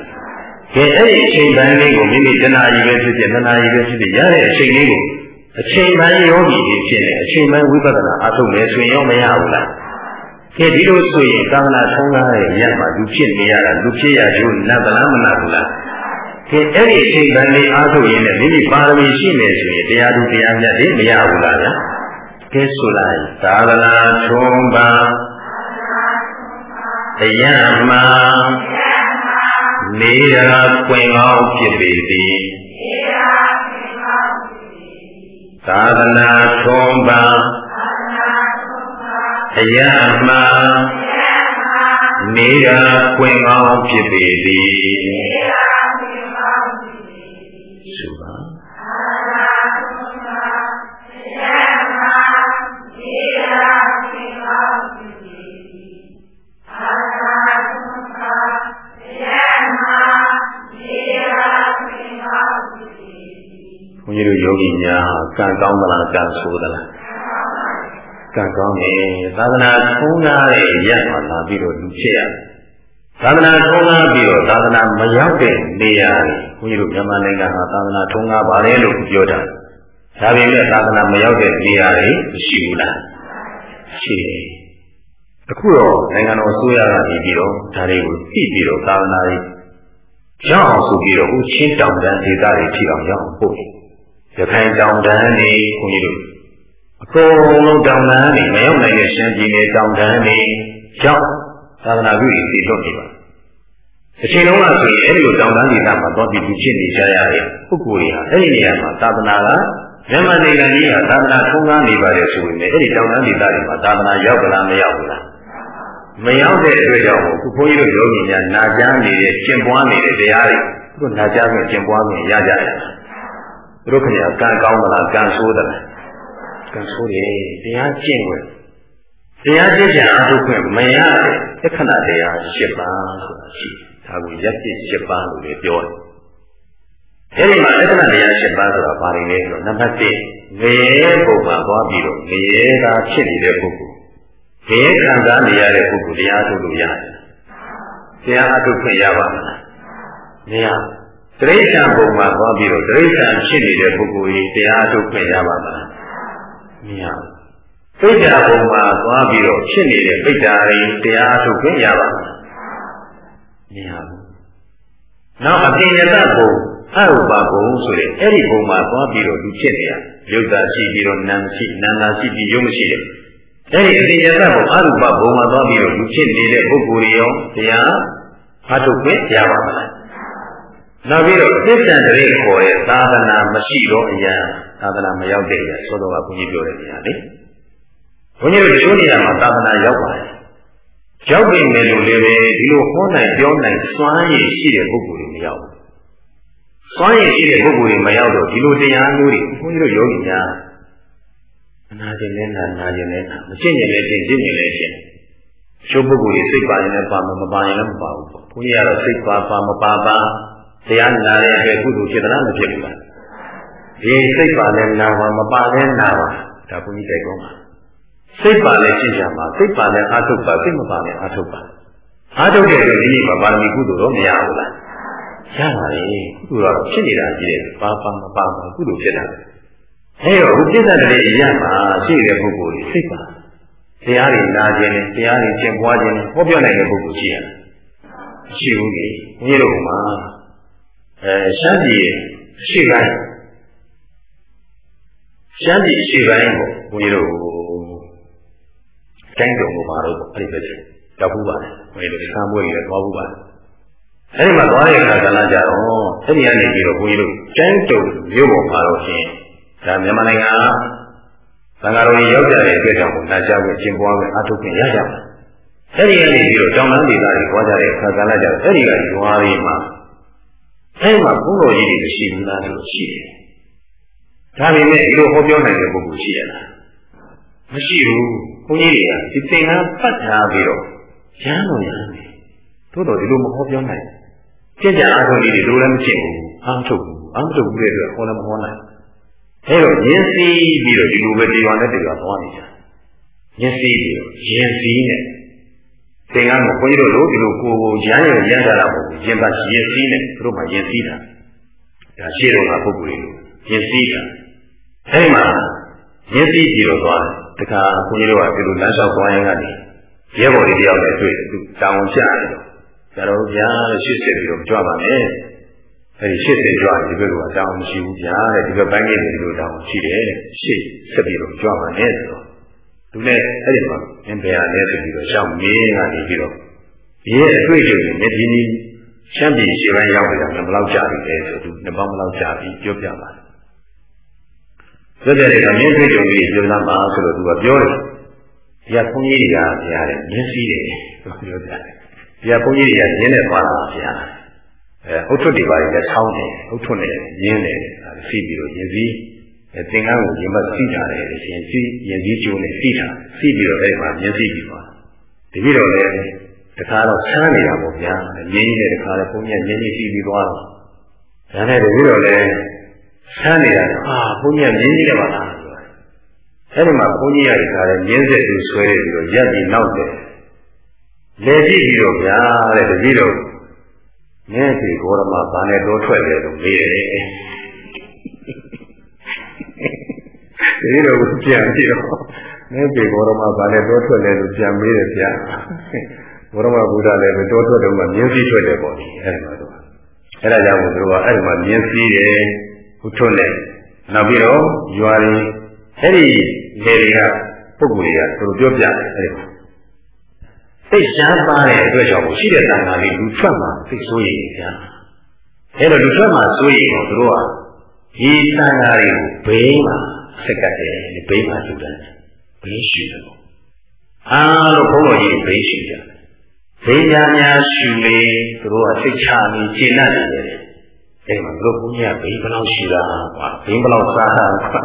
Speaker 1: ကဲအဲ့ဒီအချိန်တိုင်းလေးကိုမိမိတဏှာကြီးပဲဖြစ်ဖြစ်တဏှာကြီးပဲဖြစ်ဖြစ်ရတဲ့အချိန်လေးကိုအချိန်တိုင်းယောဂီတွေဖြစ်နေအချိန်တိုင်းဝိပဿနာအားထုတ်မယ်ဆိုရင်ရောမရဘူးလားကဲဒီလိုဆိုရင်သာသနာထုံးကားရဲ့ရက်မှာလူဖြစ်နေရတာလူဖြစ်ရကျိုးနတ်ဗလားမနတ်ဘူးလား ဒီအဲ့ဒီအချိန်တန်လေးအားထုတ်ရင်းနဲ့မိမိပါရမီရှိနေဆိုရင်တရားသူတရားမြတ်တွေမရဘူးလားဗျာကဲဆိုလိုက်သာသနာထုံးပါတရားမှနေရာပွင့်ကောင်းဖြစ်ပေသည်သာသနာထုံးပါတရားမှနေရာပွင့်ကောင်းဖြစ်ပေသည် ကြီးတို့ယောဂီများကံကောင်းသလားကံဆိုးသလားကံကောင်းတယ်သာသနာထုံးကားတဲ့ရက်မှာလာပြီးတော့လူဖြစ်ရတယ် သာသနာထုံးကားပြီးတော့သာသနာမရောက်တဲ့နေရာတွေဘုန်းကြီးတို့မြန်မာနိုင်ငံဟာသာသနာထုံးကားပါတယ်လို့ပြောတာဒါပေမဲ့သာသနာမရောက်တဲ့နေရာတွေမရှိဘူးလားရှိတယ်အခုတော့နိုင်ငံတော်အစိုးရကနေပြီးတော့ဒါတွေကိုသိပြီးတော့သာသနာရေးရောက်အောင်ဆိုပြီးတော့ဦးချင်းတောင်တန်းဒေသတွေဖြစ်အောင်ရောက်အောင်ပို့တယ်ရခိုင်တောင်တန်းနေဘုန်းကြီးတို့အကုန်လုံးတောင်တန်းနေမရောက်နိုင်တဲ့ရှမ်းပြည်နယ်တောင်တန်းနေရောက် သာသနာ့ပြုတွေသိလို့နေပါအချိန်လုံးကဆိုရင်အဲဒီလိုတောင်တန်းဒေသမှာတော့ဒီဖြစ်နေကြရတဲ့ပုဂ္ဂိုလ်တွေဟာအဲဒီနေရာမှာသာသနာကမြန်မာနိုင်ငံကြီးဟာသာသနာထုံးကားနေပါတယ်ဆိုရင်အဲဒီတောင်တန်းဒေသတွေမှာသာသနာရောက်ကြလားမရောက်ဘူးလားမရောက်တဲ့အတွက်ကြောင့်ခုဘုန်းကြီးတို့ယောဂီများနာကြားနေတဲ့ကျင့်ပွားနေတဲ့တရားတွေသူနာကြားပြီးကျင့်ပွားပြီးရကြတယ်သူတို့ခင်ဗျာကံကောင်းသလားကံဆိုးသလားကံဆိုးတယ်တရားကျင့်ဝင် တရားကျင့်ကြအထုခွင့်မရတဲ့သက္ခဏတရား၈ပါးဆိုတာရှိတယ်ဒါကိုရက်ပြည့်၈ပါးလို့လည်းပြောတယ်အဲဒီမှာလက္ခဏာတရား၈ပါးဆိုတာဘာတွေလဲဆိုတော့နံပါတ်1ငရေပုံမှာသွားပြီးတော့ငရေသာဖြစ်နေတဲ့ပုဂ္ဂိုလ်ငရေခံစားနေရတဲ့ပုဂ္ဂိုလ်တရားထုတ်လို့ရတယ်တရားအထုတ်ခွင့်ရပါမလားမရတရိစ္ဆာန်ပုံမှာသွားပြီးတော့တရိစ္ဆာန်ဖြစ်နေတဲ့ပုဂ္ဂိုလ်ကြီးတရားထုတ်ခွင့်ရပါမလားမရ ပိဋကဘုံမှာသွားပြီးတော့ဖြစ်နေတဲ့ပိဋကရီတရားထုတ်ခွင့်ရပါမလားမရဘူးနောက်အပြင်ယတဘုံအရုပဘုံဆိုတဲ့အဲ့ဒီဘုံမှာသွားပြီးတော့သူဖြစ်နေရရုပ်သာရှိပြီးတော့နာမ်ရှိနာမ်သာရှိပြီးရုပ်မရှိတဲ့အဲ့ဒီအပြင်ယတဘုံအရုပဘုံမှာသွားပြီးတော့သူဖြစ်နေတဲ့ပုဂ္ဂိုလ်ရောတရားအထုတ်ခွင့်ရပါမလားနောက်ပြီးတော့သစ္စာတရေခေါ်တဲ့သာသနာမရှိတော့အရာသာသနာမရောက်တဲ့အရာသောတော်ကဘုန်းကြီးပြောတဲ့နေရာလေ ဘုန်းကြီးတို့ဒီလိုနေရာမှာသာသနာရောက်ပါတယ်ရောက်ပြီမယ်လို့လည်းပဲဒီလိုဟောနိုင်ပြောနိုင်စွမ်းရည်ရှိတဲ့ပုဂ္ဂိုလ်တွေမရောက်ဘူးစွမ်းရည်ရှိတဲ့ပုဂ္ဂိုလ်တွေမရောက်တော့ဒီလိုတရားမျိုးတွေဘုန်းကြီးတို့ယောဂီများအနာကျင်နဲ့နာနာကျင်နဲ့နာမရှင်းရင်လည်းရှင်းရှင်းရင်လည်းရှင်းချိုးပုဂ္ဂိုလ်တွေစိတ်ပါရင်လည်းပါမပါရင်လည်းမပါဘူးပေါ့ဘုန်းကြီးကတော့စိတ်ပါပါမပါပါတရားနာတဲ့အတွက်ကုသိုလ်ဖြစ်သလားမဖြစ်ဘူးလားဒီစိတ်ပါလည်းနာပါမပါလည်းနာပါဒါဘုန်းကြီးတိုက်ကောင်းပါ စိတ်ပါလည်းရှင်းကြမှာစိတ်ပါလည်းအာထုတ်ပါစိတ်မပါလည်းအာထုတ်ပါအာထုတ်တဲ့အတွက်ဒီနေ့မှာပါရမီကုသိုလ်တော့မရဘူးလားရပါလေကုသိုလ်တော့ဖြစ်နေတာကြီးတယ်ပါပါမပါပါကုသိုလ်ဖြစ်တာအဲတော့ဘုပြစ္ဆတရေရမှာရှိတဲ့ပုဂ္ဂိုလ်ကြီးစိတ်ပါတရားတွေနာခြင်းနဲ့တရားတွေကျင့်ပွားခြင်းနဲ့ဟောပြောနိုင်တဲ့ပုဂ္ဂိုလ်ရှိရတယ်ရှိဘူးလေဘုရားတို့မှာအဲရှမ်းပြည်ရှိပိုင်းရှမ်းပြည်ရှိပိုင်းကိုဘုန်း ကြီးတို့တိုင်းတုံကိုပါတော့အဲ့ဒီပဲရောက်ဘူးပါတယ်ဘုန်းကြီးတို့ဆံပွဲတွေလည်းသွားဘူးပါတယ်အဲ့ဒီမှာသွားတဲ့အခါကလည်းကြတော့အဲ့ဒီကနေပြီးတော့ဘုန်းကြီးတို့တိုင်းတုံမြို့ပေါ်ပါတော့ရှင်ဒါမြန်မာနိုင်ငံကသံဃာတော်ကြီးရောက်ကြတဲ့အတွက်ကြောင့်နာကြဖို့ကျင့်ပွားဖို့အထုခွင့်ရကြပါအဲ့ဒီကနေပြီးတော့တောင်တန်းဒေသတွေပွားကြတဲ့အခါကလည်းကြတော့အဲ့ဒီကရွာတွေမှာအဲ့မှာဘုန်းတော်ကြီးတွေရှိဘူးလားဆိုရှိတယ်ဒါပေမဲ့ဒီလိုဟောပြောနိုင်တဲ့ပုဂ္ဂိုလ်ရှိရလားမရှိဘူး ဘုန်းကြီးတွေကဒီသင်္ကန်းပတ်ထားပြီးတော့ရမ်းလို့ရတယ်သို့တော်ဒီလိုမဟောပြောနိုင်ကျင့်ကြံအားထုတ်လေးတွေလိုလည်းမဖြစ်ဘူးအားထုတ်ဘူးအားထုတ်ဘူးတဲ့အတွက်ဟောလည်းမဟောနိုင်အဲတော့ရင်းစည်းပြီးတော့ဒီလိုပဲတရားနဲ့တရားသွားနေကြရင်းစည်းပြီးတော့ရင်းစည်းနဲ့သင်္ကန်းကိုဘုန်းကြီးတို့လိုဒီလိုကိုယ်ကိုရမ်းရရမ်းကြတာမဟုတ်ဘူးရင်းပါရင်းစည်းနဲ့သူတို့မှရင်းစည်းတာဒါရှင်းတော့ကပုဂ္ဂိုလ်တွေရင်းစည်းတာအဲဒီမှာရင်းစည်းပြီးတော့သွားတယ် တခါဘုန်းကြီးတို့ကဒီလိုလမ်းလျှောက်သွားရင်ကနေရဲဘော်တွေတယောက်နဲ့တွေ့သူတောင်းချတယ်ကျတော့ဗျာတဲ့ရှစ်စစ်ပြီးတော့ကြွပါမယ်အဲဒီရှစ်စစ်ကြွဒီဘက်ကတောင်းမရှိဘူးဗျာတဲ့ဒီဘက်ပိုင်းကနေဒီလိုတောင်းရှိတယ်ရှစ်ဆက်ပြီးတော့ကြွပါမယ်ဆိုတော့သူလည်းအဲ့ဒီမှာအင်းဘယ်ဟာလဲဆိုပြီးတော့ရှောင်းမင်းကနေပြီးတော့ရဲအတွေ့အကြုံနဲ့ဒီနည်းရှမ်းပြည်ရှေ့ပိုင်းရောက်နေတာဘယ်လောက်ကြာပြီလဲဆိုသူနှစ်ပေါင်းဘယ်လောက်ကြာပြီပြောပြပါတယ် ပြောပြတဲ့အခါမင်းတွေ့ကြုံပြီးပြောလာမှာဆိုတော့သူကပြောတယ်။ဒီကဘုန်းကြီးတွေကဘုရားတဲ့မြင်းစည်းတယ်သူပြောပြတယ်။ဒီကဘုန်းကြီးတွေကရင်းနဲ့သွားတာဘုရား။အဲဟုတ်ထွတ်တွေပါလေဆောင်းတယ်ဟုတ်ထွတ်နဲ့ရင်းတယ်ဒါစီးပြီးတော့ရင်းစည်းအဲသင်္ကန်းကိုရင်မစီးတာလေရှင်စီးရင်းစည်းကျိုးနဲ့စီးတာစီးပြီးတော့အဲဒီမှာမြင်းစည်းပြီးသွား။ဒီပြီးတော့လေတခါတော့ဆန်းနေတာပေါ့ဗျာ။ရင်းကြီးနဲ့တခါလည်းဘုန်းကြီးကရင်းကြီးစီးပြီးသွားတော့ဒါနဲ့တပြီးတော့လေ ဆန်းနေတာအာဘုန်းကြီးကမြင်းကြီးတယ်ပါလားအဲ့ဒီမှာဘုန်းကြီးရတယ်ခါလဲမြင်းဆက်သူဆွဲပြီးတော့ရက်ပြီးနောက်တယ်လေကြည့်ပြီးတော့ဗျာတဲ့တတိတော့မြင်းစီဂေါရမဘာနဲ့တော့ထွက်တယ်လို့မေးတယ်တတိတော့ပြန်ပြီးတော့မြင်းစီဂေါရမဘာနဲ့တော့ထွက်တယ်လို့ပြန်မေးတယ်ဗျာဂေါရမဘုရားလည်းတော့ထွက်တော့မှမြင်းစီထွက်တယ်ပေါ့ဒီအဲ့ဒီမှာတော့အဲ့ဒါကြောင့်သူတို့ကအဲ့ဒီမှာမြင်းစီတယ် ဘုထွန်းတယ်နောက်ပြီးတော့ရွာတွေအဲ့ဒီလေတွေကပုဂ္ဂိုလ်တွေကသူတို့ပြောပြတယ်အဲ့ဒီစိတ်ရှားပါတဲ့အတွက်ကြောင့်ရှိတဲ့တန်ခါလေးလူထွက်မှာစိတ်ဆိုးရည်ဗျာအဲ့တော့လူထွက်မှာဆိုးရည်ကိုသူတို့ကဒီတန်ခါတွေကိုဘေးမှာဆက်ကတ်တယ်ဘေးမှာလူတယ်ဘေးရှိတယ်အားလို့ဘုန်းတော်ကြီးဘေးရှိကြတယ်ဘေးညာများရှူလေသူတို့ကစိတ်ချပြီးကျင့်တတ်တယ် အဲ့မှာတို့ဘုန်းကြီးကဘေးဘယ်လောက်ရှိတာကွာဘေးဘယ်လောက်စားတာကွာ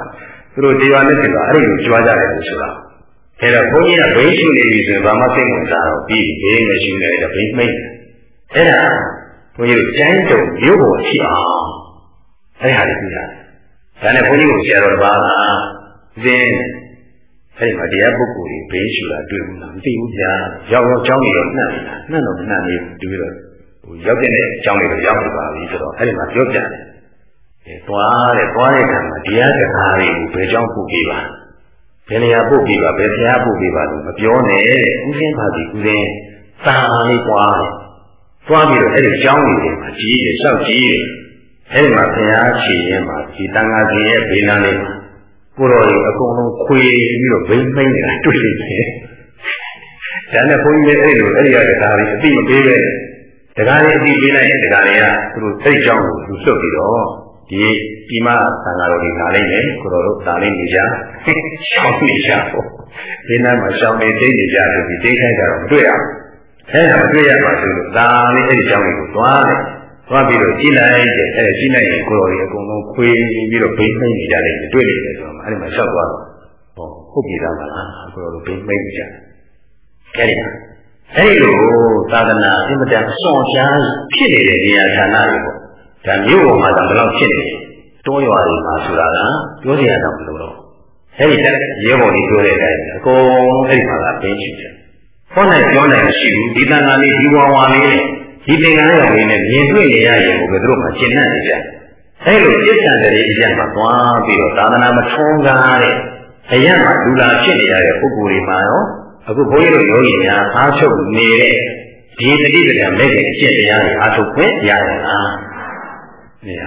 Speaker 1: သူတို့တရားနဲ့တင်တာအဲ့ဒီကိုကြွားကြတယ်ဆိုတာအဲ့တော့ဘုန်းကြီးကဘိန်းရှုနေပြီဆိုရင်ဘာမှစိတ်ဝင်စားတော့ပြီးဘိန်းမရှိနေတယ်ဘိန်းမိတ်အဲ့ဒါဘုန်းကြီးတို့ကျမ်းတုံရုပ်ပေါ်ရှိအောင်အဲ့ဟာလေးပြရတယ်ဒါနဲ့ဘုန်းကြီးကိုဆရာတော်တစ်ပါးကသင်အဲ့ဒီမှာတရားပုဂ္ဂိုလ်ကြီးဘိန်းရှုတာတွေ့ဘူးလားမသိဘူးဗျာရောက်ရောက်ကြောင်းနေတော့နှံ့နေတာနှံ့တော့နှံ့နေပြီးတော့ဟို ရောက်တဲ့အကြောင်းလေးတော့ရောက်နေပါပြီဆိုတော့အဲ့ဒီမှာပြောပြတယ်အဲသွားတဲ့သွားတဲ့အခါမှာတရားစကားတွေကိုဘယ်ကြောင့်ပုတ်ပြပါဘယ်နေရာပုတ်ပြပါဘယ်ဆရာပုတ်ပြပါလို့မပြောနဲ့ဥစဉ်ပါစီဥစဉ်သာလေးပွားတယ်သွားပြီးတော့အဲ့ဒီကျောင်းတွေမှာကြီးတယ်လျှောက်ကြီးတယ်အဲ့ဒီမှာဆရာချီရင်မှာဒီတန်ဃာကြီးရဲ့ဘေးနားလေးမှာကိုတော်ကြီးအကုန်လုံးခွေပြီးတော့ဘိမ့်မိန်နေတာတွေ့နေတယ်ဒါနဲ့ဘုန်းကြီးလည်းအဲ့လိုအဲ့ဒီကတရားတွေအတိမပေးပဲ တရားတွေအတိပေးလိုက်ရင်တရားတွေကသူတို့စိတ်ကြောင်းကိုသူစွတ်ပြီးတော့ဒီဒီမှာသံဃာတော်တွေလာလိုက်တယ်ကိုတော်တို့လာလိုက်နေကြရှောင်းနေကြပေါ့ဒီနားမှာရှောင်းနေတိတ်နေကြဆိုပြီးတိတ်ခိုင်းကြတော့မတွေ့ရဘူးအဲဒါမတွေ့ရပါဆိုလို့ဒါလေးအဲ့ဒီရှောင်းလေးကိုသွားတယ်သွားပြီးတော့ကြည့်လိုက်တယ်အဲကြည့်လိုက်ရင်ကိုတော်တွေအကုန်လုံးခွေးပြီးတော့ဘိမ့်မိတ်နေကြတယ်တွေ့နေတယ်ဆိုတော့အဲ့ဒီမှာရှောက်သွားတော့ဟောဟုတ်ပြီလားမလားကိုတော်တို့ဘိမ့်မိတ်နေကြတယ်အဲ့ဒီ အဲ့ဒီလိုသာသနာအင်မတန်စွန့်ရှားဖြစ်နေတဲ့နေရာဌာနတွေပေါ့ဒါမျိုးပေါ်မှာတော့ဘယ်လောက်ဖြစ်နေတောရွာတွေမှာဆိုတာကပြောစရာတော့မလိုတော့အဲ့ဒီတက်ရဲဘော်ကြီးပြောတဲ့အတိုင်းအကုန်အဲ့ဒီမှာကပင်းရှိတယ်ဟောနိုင်ပြောနိုင်မရှိဘူးဒီတန်ခါလေးဒီဝါဝါလေးဒီသင်္ကန်းရောင်လေးနဲ့မြင်တွေ့နေရရင်ဘယ်သူတို့မှရှင်းနေကြအဲ့လိုပြစ်ဒဏ်တွေအရင်မှာသွားပြီးတော့သာသနာမထုံးကားတဲ့အရင်မှာလူလာဖြစ်နေရတဲ့ပုဂ္ဂိုလ်တွေမှာရော အခုဘုန်းကြီးတို့ယောဂီများအားထုတ်နေတဲ့ဒီတတိပဒံမဲ့တဲ့အကျင့်တရားတွေအားထုတ်ခွင့်ရရလားနေရ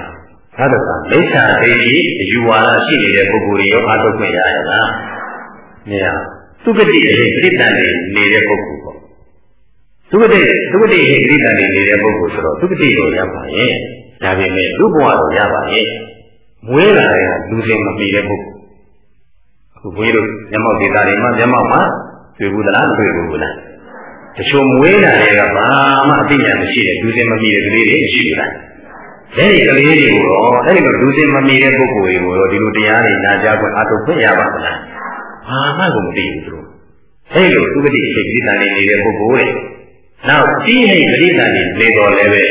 Speaker 1: သာတော့မိစ္ဆာဒိဋ္ဌိအယူဝါဒရှိနေတဲ့ပုဂ္ဂိုလ်တွေရောအားထုတ်ခွင့်ရရလားနေရသူကတိအရေးပြိတ္တန်နေနေတဲ့ပုဂ္ဂိုလ်ပေါ့သူကတိသူကတိအရေးပြိတ္တန်နေနေတဲ့ပုဂ္ဂိုလ်ဆိုတော့သူကတိကိုရပါရဲ့ဒါပေမဲ့လူဘဝတော့ရပါရဲ့မွေးလာတဲ့လူစင်မပြီးတဲ့ပုဂ္ဂိုလ်အခုဘုန်းကြီးတို့မျက်မှောက်ဒေတာတွေမှာမျက်မှောက်မှာ တွေ့ဘူးလားမတွေ့ဘူးလားတချို့မွေးလာတဲ့ကဘာမှအသိဉာဏ်မရှိတဲ့လူစင်မပြီးတဲ့ကလေးတွေရှိဘူးလားအဲ့ဒီကလေးတွေကိုတော့အဲ့ဒီလိုလူစင်မမီတဲ့ပုဂ္ဂိုလ်တွေကိုတော့ဒီလိုတရားတွေနာကြားခွင့်အထုခွင့်ရပါမလားဘာမှကိုမသိဘူးသူတို့အဲ့လိုသုဂတိစိတ်ကိစ္စနေနေတဲ့ပုဂ္ဂိုလ်တွေနောက်ပြီးဟိတ်ပရိသတ်တွေနေတော်လည်းပဲ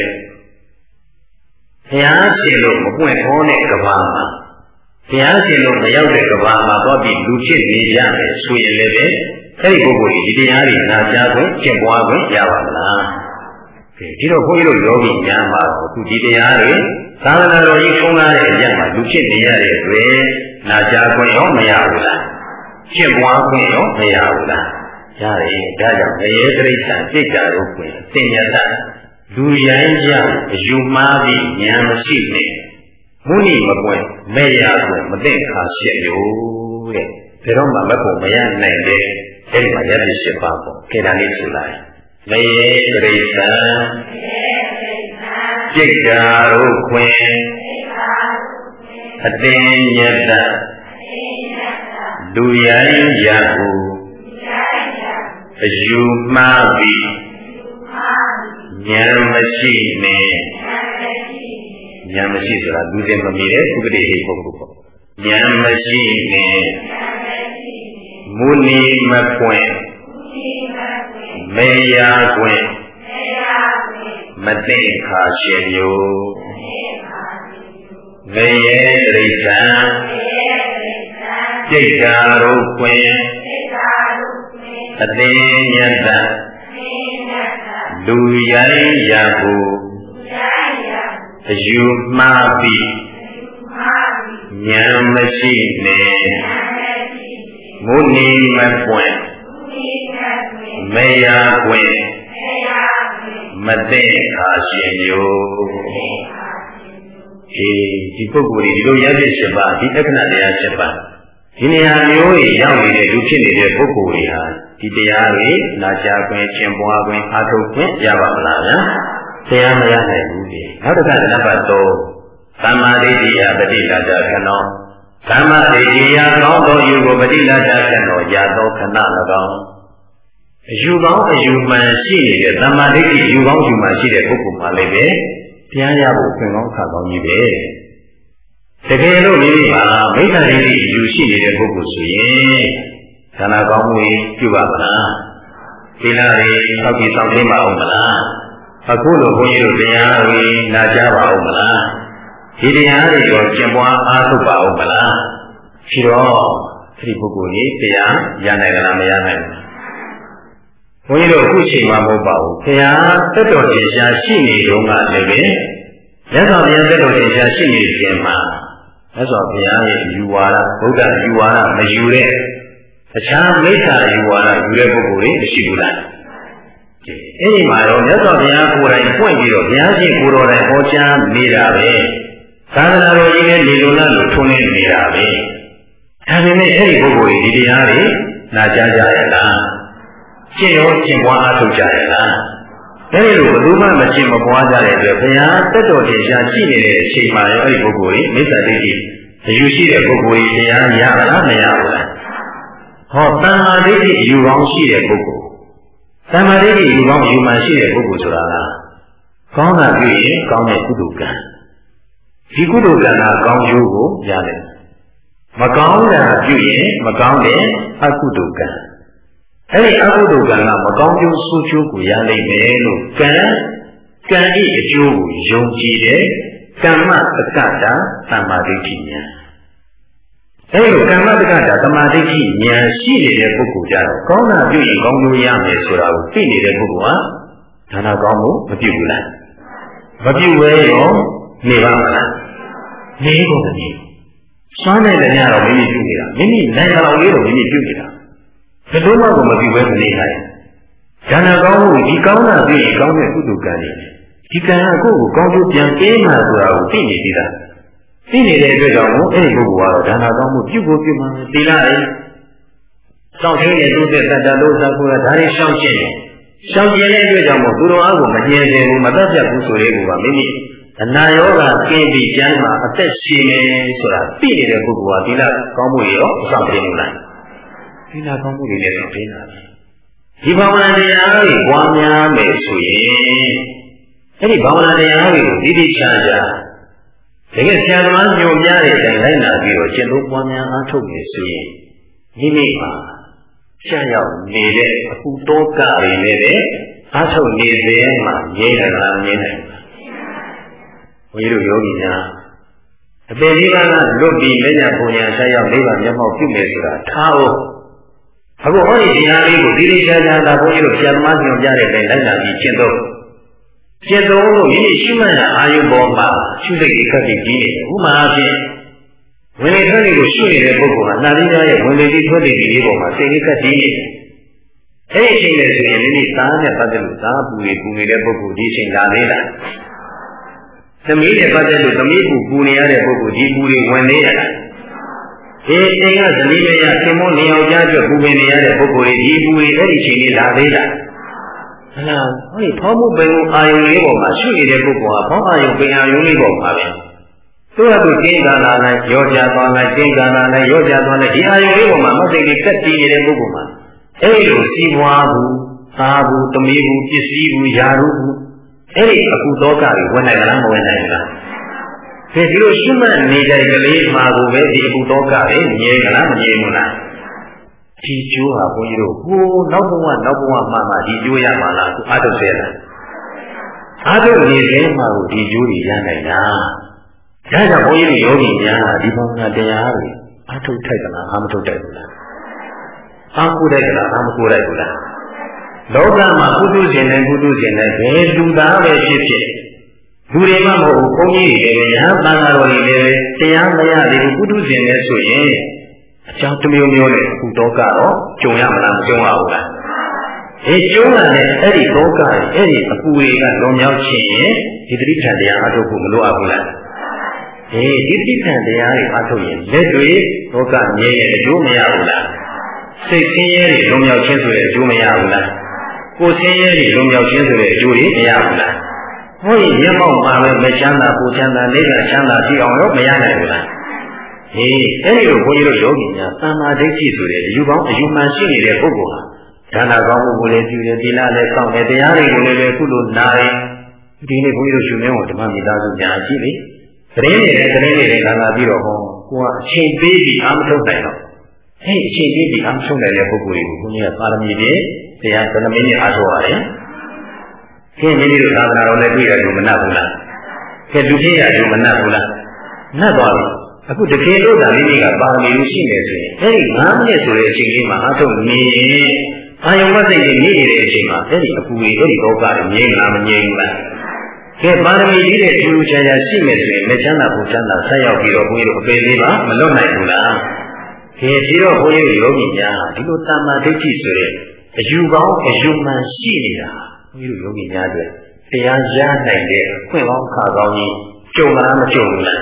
Speaker 1: ဘုရားရှင်လို့မပွင့်ခေါ်တဲ့ကဘာမှာဘုရားရှင်လို့မရောက်တဲ့ကဘာမှာတော့ပြီးလူဖြစ်နေရမယ်ဆိုရင်လည်းပဲ အဲ့ဒီပုဂ္ဂိုလ်ကြီးဒီတရားတွေနာကြားခွင့်ကျင့်ပွားခွင့်ရပါမလားဒီတော့ဘုန်းကြီးတို့ယောဂီများမှာအခုဒီတရားတွေသာသနာတော်ကြီးထုံးကားတဲ့အရာမှာလူဖြစ်နေရတဲ့အတွက်နာကြားခွင့်ရောမရဘူးလားကျင့်ပွားခွင့်ရောမရဘူးလားရတယ်ဒါကြောင့်ငရေတိဋ္ဌာစိတ်ကြတော့ခွင့်သင်ရတာလူရိုင်းကြအယူမှားပြီးဉာဏ်မရှိနဲ့မုနိမပွင့်မဲ့ရခွင့်မသိခါရှက်ရောတဲ့ဒါတော့မှမဖို့မရနိုင်တဲ့ အဲ့ဒီမှာရတဲ့ရှိပါပေါ့ခေတ္တလေးဆိုလိုက်မယေပရိသံจิตတာတို့ခွင်အတင်းယတလူရိုင်းရဟုအယူမှားပြီးဉာဏ်မရှိနဲ့ဉာဏ်မရှိဆိုတာလူစင်မမီတဲ့ဥပဒေဟိပုဂ္ဂိုလ်ပေါ့ဉာဏ်မရှိနဲ့ မုနီမပွင့်မေယာကွင်မသိခါရှင်မျိုးငရေတရိစ္ဆာန်စိတ်ဓာရုခွင်အသိဉာဏ်သာလူရိုင်းရဖို့အယူမှားပြီးဉာဏ်မရှိနဲ့ မုနီမပွင့်မယခွင်မသိခါရှင်မျိုးအေးဒီပုဂ္ဂိုလ်ဒီလိုရတဲ့7ပါးဒီလက္ခဏာတရား7ပါးဒီနေရာမျိုးကြီးရောက်နေတဲ့လူဖြစ်နေတဲ့ပုဂ္ဂိုလ်တွေဟာဒီတရားတွေနာကြားခွင့်ကျင့်ပွားခွင့်အားထုတ်ခွင့်ရပါမလားဗျာတရားမရနိုင်ဘူးလေနောက်တစ်ခါနံပါတ်3သမ္မာဒိဋ္ဌိယပฏิလာဒခဏော သမ္မာဒိဋ္ဌိယကောင်းသောယူကိုပฏิလာဒခဏောရသောခဏ၎င်းအယူကောင်းအယူမှန်ရှိနေတဲ့သမ္မာဒိဋ္ဌိယူကောင်းယူမှန်ရှိတဲ့ပုဂ္ဂိုလ်မှလည်းပဲတရားရဖို့ခွင့်ကောင်းခါကောင်းကြီးပဲတကယ်လို့မိမိမှာမိစ္ဆာဒိဋ္ဌိယူရှိနေတဲ့ပုဂ္ဂိုလ်ဆိုရင်ခန္ဓာကောင်းမှုပြုပါမလားသီလတွေသောက်ပြီးဆောင်သိမအောင်မလားအခုလိုဘုန်းကြီးတို့တရားတွေနာကြပါအောင်မလား ဒီတရားတွေကိုကျင့်ပွားအားထုတ်ပါအောင်မလားပြီးတော့ဒီပုဂ္ဂိုလ်ကြီးတရားရနိုင်လားမရနိုင်ဘူးဘုန်းကြီးတို့အခုချိန်မှာမဟုတ်ပါဘူးဘုရားတက်တော်တင်ရှားရှိနေတုန်းကလည်းပဲမြတ်စွာဘုရားတက်တော်တင်ရှားရှိနေခြင်းမှာမြတ်စွာဘုရားရဲ့ယူဝါဒဗုဒ္ဓယူဝါဒမယူတဲ့အခြားမိစ္ဆာယူဝါဒယူတဲ့ပုဂ္ဂိုလ်တွေမရှိဘူးလားအဲ့ဒီမှာတော့မြတ်စွာဘုရားကိုယ်တိုင်ပွင့်ပြီးတော့ဘုရားရှင်ကိုယ်တော်တိုင်ဟောကြားနေတာပဲ သာသနာတော်ကြီးလည်းနေလိုလားလို့ထုံးနေနေတာပဲဒါပေမဲ့အဲ့ဒီပုဂ္ဂိုလ်တွေဒီတရားတွေနာကြားကြရလားကျင့်ရောကျင့်ပွားအားထုတ်ကြရလားအဲ့ဒီလိုဘယ်သူမှမကျင့်မပွားကြတဲ့အတွက်ဘုရားတက်တော်တင်ရှားရှိနေတဲ့အချိန်မှာရောအဲ့ဒီပုဂ္ဂိုလ်ကြီးမိစ္ဆာဒိဋ္ဌိအယူရှိတဲ့ပုဂ္ဂိုလ်ကြီးတရားရလားမရဘူးလားဟောတဏ္ဍာဒိဋ္ဌိအယူကောင်းရှိတဲ့ပုဂ္ဂိုလ်တဏ္ဍာဒိဋ္ဌိအယူကောင်းအယူမှန်ရှိတဲ့ပုဂ္ဂိုလ်ဆိုတာကကောင်းတာပြုရင်ကောင်းတဲ့ကုသိုလ်ကံ ဒီကုသိုလ်ကံကကောင်းကျိုးကိုရတယ်မကောင်းတာပြုရင်မကောင်းတဲ့အကုသိုလ်ကံအဲ့ဒီအကုသိုလ်ကံကမကောင်းကျိုးဆိုးကျိုးကိုရနိုင်မယ်လို့ကံကံဤအကျိုးကိုယုံကြည်တဲ့ကမ္မတက္ကတာသမာဓိဋ္ဌိဉာဏ်အဲ့ဒီကမ္မတက္ကတာသမာဓိဋ္ဌိဉာဏ်ရှိနေတဲ့ပုဂ္ဂိုလ်ကြတော့ကောင်းတာပြုရင်ကောင်းကျိုးရမယ်ဆိုတာကိုသိနေတဲ့ပုဂ္ဂိုလ်ဟာဒါနာကောင်းမှုမပြုဘူးလားမပြုဘဲရောနေပါမလား နေကုန်မနေစွမ်းနိုင်တဲ့ညတော့မိမိပြုနေတာမိမိနိုင်တော်လေးတော့မိမိပြုနေတာဘယ်လိုမှကိုမပြုဘဲမနေနိုင်ဒါနာကောင်းမှုဒီကောင်းတာပြုရင်ကောင်းတဲ့ကုသိုလ်ကံတွေဒီကံကကိုယ့်ကိုကောင်းကျိုးပြန်ပေးမှာဆိုတာကိုသိနေသေးတာသိနေတဲ့အတွက်ကြောင့်မို့အဲ့ဒီပုဂ္ဂိုလ်ကတော့ဒါနာကောင်းမှုပြုဖို့ပြုမှာသီလတွေစောင့်ထင်းတဲ့ဒုသက်တတ္တလို့သာကိုယ်ကဒါတွေရှောင်ကျင်တယ်ရှောင်ကျင်တဲ့အတွက်ကြောင့်မို့သူတော်အားကိုမကျင်တယ်ဘူးမတတ်ပြတ်ဘူးဆိုတဲ့ကူကမိမိ အနာယောဂကင်းပြီးကျမ်းမှာအသက်ရှင်နေဆိုတာသိနေတဲ့ပုဂ္ဂိုလ်ကသီလကောင်းမှုရောအဆောင်ပြနေလားသီလကောင်းမှုတွေလည်းဆောင်ပြနေတာဒီဘာဝနာတရားတွေပွားများမယ်ဆိုရင်အဲ့ဒီဘာဝနာတရားတွေကိုဒီဒီချာချာတကယ်ဆရာသမားညွှန်ပြတဲ့အတိုင်းလိုက်နာပြီးတော့ကျင့်လို့ပွားများအားထုတ်နေဆိုရင်မိမိမှာရှားရောက်နေတဲ့အပူတောကတွေနဲ့ပဲအားထုတ်နေသေးမှငြိမ်းတယ်လားငြိမ်းတယ် ဘုန်းကြီးတို့ယောဂီများအပေလေးပါးကလွတ်ပြီးလက်ညာပုံညာဆက်ရောက်လေးပါးမျက်မှောက်ပြုမယ်ဆိုတာထားအောင်အခုဟောဒီတရားလေးကိုဒီလေးချာချာသာဘုန်းကြီးတို့ဆရာသမားညွှန်ပြတဲ့ပဲလိုက်နာပြီးကျင့်တော့ကျင့်သုံးလို့မိမိရှုမှတ်တဲ့အာယုပေါ်မှာရှုစိတ်အခက်ကြီးကြီးနေတယ်ဥပမာအားဖြင့်ဝင်လေထွက်လေကိုရှုနေတဲ့ပုဂ္ဂိုလ်ဟာနှာလေးသားရဲ့ဝင်လေပြီးထွက်လေပြီးလေးပေါ်မှာစိတ်အခက်ကြီးနေတယ်အဲ့ဒီအချိန်နဲ့ဆိုရင်မိမိသားနဲ့ပတ်သက်လို့သားပူနေပူနေတဲ့ပုဂ္ဂိုလ်ဒီအချိန်လာသေးလား သမီးနဲ့ပတ်သက်လို့သမီးပူပူနေရတဲ့ပုဂ္ဂိုလ်ဒီပူတွေဝင်နေရတာဒီအိမ်ကသမီးမရခင်မုန်းနေအောင်ကြားကြပူပင်နေရတဲ့ပုဂ္ဂိုလ်တွေဒီပူတွေအဲ့ဒီအချိန်လေးလာသေးလားဟလားဟောဒီဖောင်းမှုပင်ကိုအာယုံလေးပေါ်မှာရှုနေတဲ့ပုဂ္ဂိုလ်ဟာဖောင်းအာယုံပင်အာယုံလေးပေါ်မှာပဲသူ့အတူကျင်းကာလာလိုက်ရောကြသွားလိုက်ကျင်းကာလာလိုက်ရောကြသွားလိုက်ဒီအာယုံလေးပေါ်မှာမသိလေးကတ်တည်နေတဲ့ပုဂ္ဂိုလ်မှာအဲ့လိုစီးပွားဘူးသာဘူးတမီးဘူးပစ္စည်းဘူးယာရုဘူး အဲ့ဒီအကုသောကတွေဝင်နိုင်လားမဝင်နိုင်ဘူးလားဒီလိုရှုမှတ်နေကြကလေးမှာကိုပဲဒီအကုသောကတွေမြင်ကြလားမမြင်ဘူးလားဒီကျိုးဟာဘုန်းကြီးတို့ဟိုနောက်ဘဝနောက်ဘဝမှမှဒီကျိုးရမှာလားသူအားထုတ်စေလားအားထုတ်နေသေးမှကိုဒီကျိုးတွေရနိုင်တာဒါကြောင့်ဘုန်းကြီးတို့ယောဂီများဒီဘာဝနာတရားတွေအထုတ်ထိုက်ကလားအာမထုတ်တိုက်ဘူးလားအာကုတိုက်ကလားအာမကုတိုက်ဘူးလား လောကမှာကုသရှင်နဲ့ကုသရှင်နဲ့ဘယ်လူသားပဲဖြစ်ဖြစ်လူတွေမှမဟုတ်ဘူးဘုန်းကြီးတွေလည်းရဟန်းသံဃာတော်တွေလည်းတရားမရသေးဘူးကုသရှင်နဲ့ဆိုရင်အကြောင်းတစ်မျိုးမျိုးနဲ့အခုတော့ကတော့ကြုံရမလားမကြုံရဘူးလားဒီကျုံးလာတဲ့အဲ့ဒီလောကရဲ့အဲ့ဒီအပူတွေကလွန်မြောက်ခြင်းရင်ဒီတိဋ္ဌာန်တရားအထုတ်ဖို့မလိုအပ်ဘူးလားအေးဒီတိဋ္ဌာန်တရားတွေအထုတ်ရင်လက်တွေလောကမြဲရဲ့အကျိုးမရဘူးလားစိတ်ဆင်းရဲတွေလွန်မြောက်ခြင်းဆိုတဲ့အကျိုးမရဘူးလား ကိုယ်ဆင်းရဲတွေလွန်မြောက်ခြင်းဆိုတဲ့အကျိုးတွေမရဘူးလားဟောရင်မျက်မှောက်မှာပဲမချမ်းသာကိုချမ်းသာနေကချမ်းသာကြည့်အောင်တော့မရနိုင်ဘူးလားဟေးအဲ့ဒီလိုဘုန်းကြီးတို့ယောဂီများသမာဓိရှိဆိုတဲ့အယူကောင်းအယူမှန်ရှိနေတဲ့ပုဂ္ဂိုလ်ဟာဒါနကောင်းမှုကိုလည်းပြုတယ်သီလလည်းကောင်းတယ်တရားတွေကိုလည်းပဲကုလို့နာတယ်ဒီနေ့ဘုန်းကြီးတို့ရှင်မင်းကိုဓမ္မမိသားစုညာကြည့်လေသတင်းတွေနဲ့သတင်းတွေနဲ့လာလာပြီးတော့ဟောကိုကအချိန်ပေးပြီးအာမထုတ်နိုင်တော့အဲ့အချိန်ပေးပြီးအာမထုတ်နိုင်တဲ့ပုဂ္ဂိုလ်ကိုဘုန်းကြီးကပါရမီတွေ တရားသနမင်းကြီးအားထုတ်ရတယ်ခင်ဗျားတို့သာသနာတော်နဲ့တွေ့ရလို့မနှက်ဘူးလားခင်လူကြီးရလို့မနှက်ဘူးလားနှက်သွားပြီအခုတကယ်လို့ဒါလေးတွေကပါရမီရှိနေဆိုရင်အဲ့ဒီ9မိနစ်ဆိုတဲ့အချိန်လေးမှာအားထုတ်နေရင်အာယုံမစိတ်ကြီးနေနေတဲ့အချိန်မှာအဲ့ဒီအပူကြီးအဲ့ဒီလောကတွေငြိမ်းလားမငြိမ်းဘူးလားကဲပါရမီကြီးတဲ့ထူးထူးခြားခြားရှိမယ်ဆိုရင်မချမ်းသာဘူးချမ်းသာဆက်ရောက်ပြီးတော့ဘုန်းကြီးတို့အပေလေးပါမလွတ်နိုင်ဘူးလားကဲပြီးတော့ဘုန်းကြီးတို့ယောဂီများဒီလိုတမ္မာဒိဋ္ဌိဆိုတဲ့ အယူကောင်းအယူမှန်ရှိနေတာဘုန်းကြီးတို့ယောဂီများတွေတရားရနိုင်တဲ့အခွင့်ကောင်းခါကောင်းကြီးကြုံလားမကြုံဘူးလား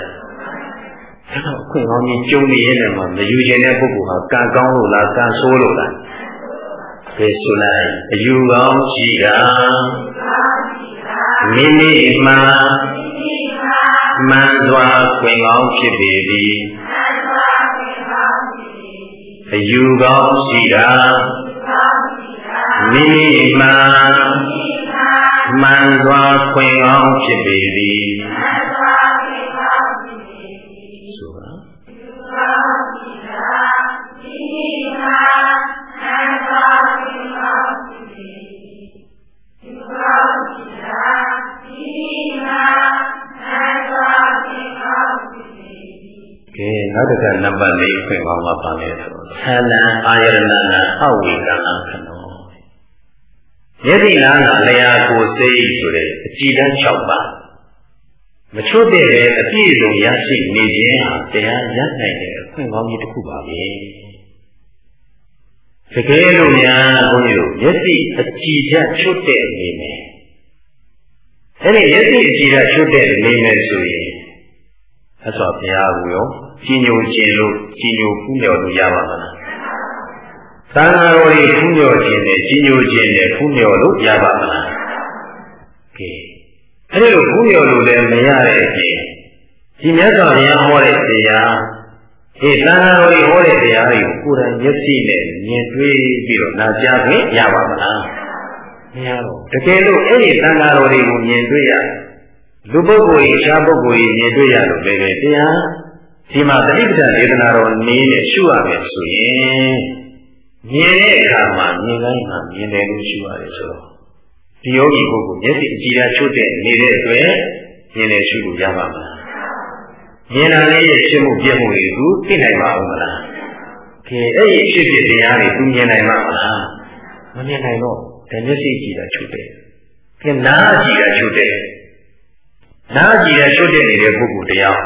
Speaker 1: အဲ့တော့အခွင့်ကောင်းကြီးကြုံနေရင်လည်းမယူခြင်းတဲ့ပုဂ္ဂိုလ်ဟာကံကောင်းလို့လားကံဆိုးလို့လားကဲဆိုလိုက်အယူကောင်းရှိတာမိမိမှမှန်စွာခွင့်ကောင်းဖြစ်ပေသည်အယူကောင်းရှိတာ မိမိမှမှန်စွာခွင့်ကောင်းဖြစ်ပေသည်နောက်တစ်ခါနံပါတ်၄ဖွင့်ပါမှာပါလေဆိုခန္ဓာအာယရဏနာအဝေကံခ နောယတိနာနာလျာကိုစိတ်ဆိုတဲ့အကြည်တန်း၆ပါးမချွတ်တဲ့ပဲအပြည့်စုံရရှိနေခြင်းဟာတရားရနိုင်တဲ့အခွင့်ကောင်းကြီးတစ်ခုပါပဲတကယ်လို့များဘုန်းကြီးတို့မျက်စိအကြည်ဓာတ်ချွတ်တဲ့အနေနဲ့အဲ့ဒီမျက်စိအကြည်ဓာတ်ချွတ်တဲ့အနေနဲ့ဆိုရင်အဆောဘုရားကိုရောကြီးညိုခြင်းလို့ကြီးညိုဖူးမြော်လို့ရပါမလား သံဃာတော်တွေဖူးမြော်ခြင်းနဲ့ကြီးညိုခြင်းနဲ့ဖူးမြော်လို့ရပါမလားကဲအဲ့ဒီလိုဖူးမြော်လို့လည်းမရတဲ့အပြင်ဒီမြတ်စွာဘုရားဟောတဲ့တရားဒီသံဃာတော်တွေဟောတဲ့တရားတွေကိုကိုယ်တိုင်မျက်စိနဲ့မြင်တွေ့ပြီးတော့နာကြားခွင့်ရပါမလားမရတော့တကယ်လို့အဲ့ဒီသံဃာတော်တွေကိုမြင်တွေ့ရလူပုဂ္ဂိုလ်ကြီးရှားပုဂ္ဂိုလ်ကြီးမြင်တွေ့ရလို့လည်းတရားဒီမှာတတိပဒဒေသနာတော်နည်းနဲ့ရှုရမယ်ဆိုရင် မြင်တဲ့အခါမှာမြင်တိုင်းမှာမြင်တယ်လို့ရှုရတယ်ဆိုတော့ဒီယောဂီပုဂ္ဂိုလ်မျက်စိအကြည့်ရချွတ်တဲ့နေတဲ့အတွက်မြင်တယ်ရှုလို့ရပါမလားမြင်တာလေးရဲ့ဖြစ်မှုပြမှုတွေကိုသိနိုင်ပါဦးမလားခင်အဲ့ဒီဖြစ်ဖြစ်တရားတွေသူမြင်နိုင်မှာမလားမမြင်နိုင်တော့ဒါမျက်စိကြည့်တာချွတ်တယ်ခင်နားကြည့်တာချွတ်တယ်နားကြည့်တာချွတ်တဲ့နေတဲ့ပုဂ္ဂိုလ်တရား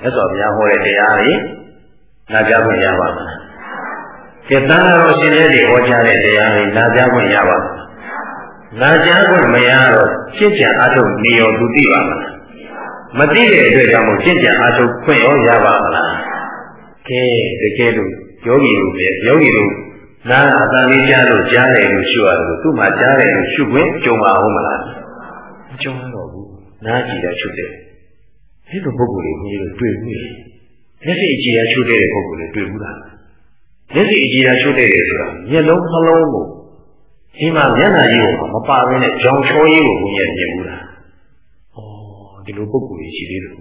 Speaker 1: မြတ်စွာဘုရားဟောတဲ့တရားတွေနာကြားခွင့်ရပါမလား ကဲသံဃာတော်ရှင်တွေဟောကြားတဲ့တရားတွေနာကြားခွင့်ရပါမလားနာကြားခွင့်မရတော့ရှင်းကြံအားထုတ်နေရောသူသိပါမလားမသိတဲ့အတွက်ကြောင့်မို့ရှင်းကြံအားထုတ်ခွင့်ရောရပါမလားကဲတကယ်လို့ယောဂီတို့ပဲယောဂီတို့နာအတန်လေးကြားလို့ကြားတယ်လို့ရှုရတယ်လို့သူ့မှာကြားတယ်လို့ရှုခွင့်ကြုံပါဦးမလားမကြုံတော့ဘူးနားကြည့်တယ်ရှုတယ်ဒီလိုပုဂ္ဂိုလ်တွေကြီးတွေ့ဘူးလေမျက်စိအကြည်ရချိုးတဲ့ပုဂ္ဂိုလ်တွေတွေ့ဘူးလား မျက်စိအကြည်ရချိုးတဲ့ဆိုတာမျက်လုံးနှလုံးကိုဒီမှာမျက်နှာကြီးကိုမပါဘဲနဲ့ကြောင်ချောကြီးကိုဘုရားမြင်ဘူးလားဩဒီလိုပုဂ္ဂိုလ်ကြီးရှိသေးတယ်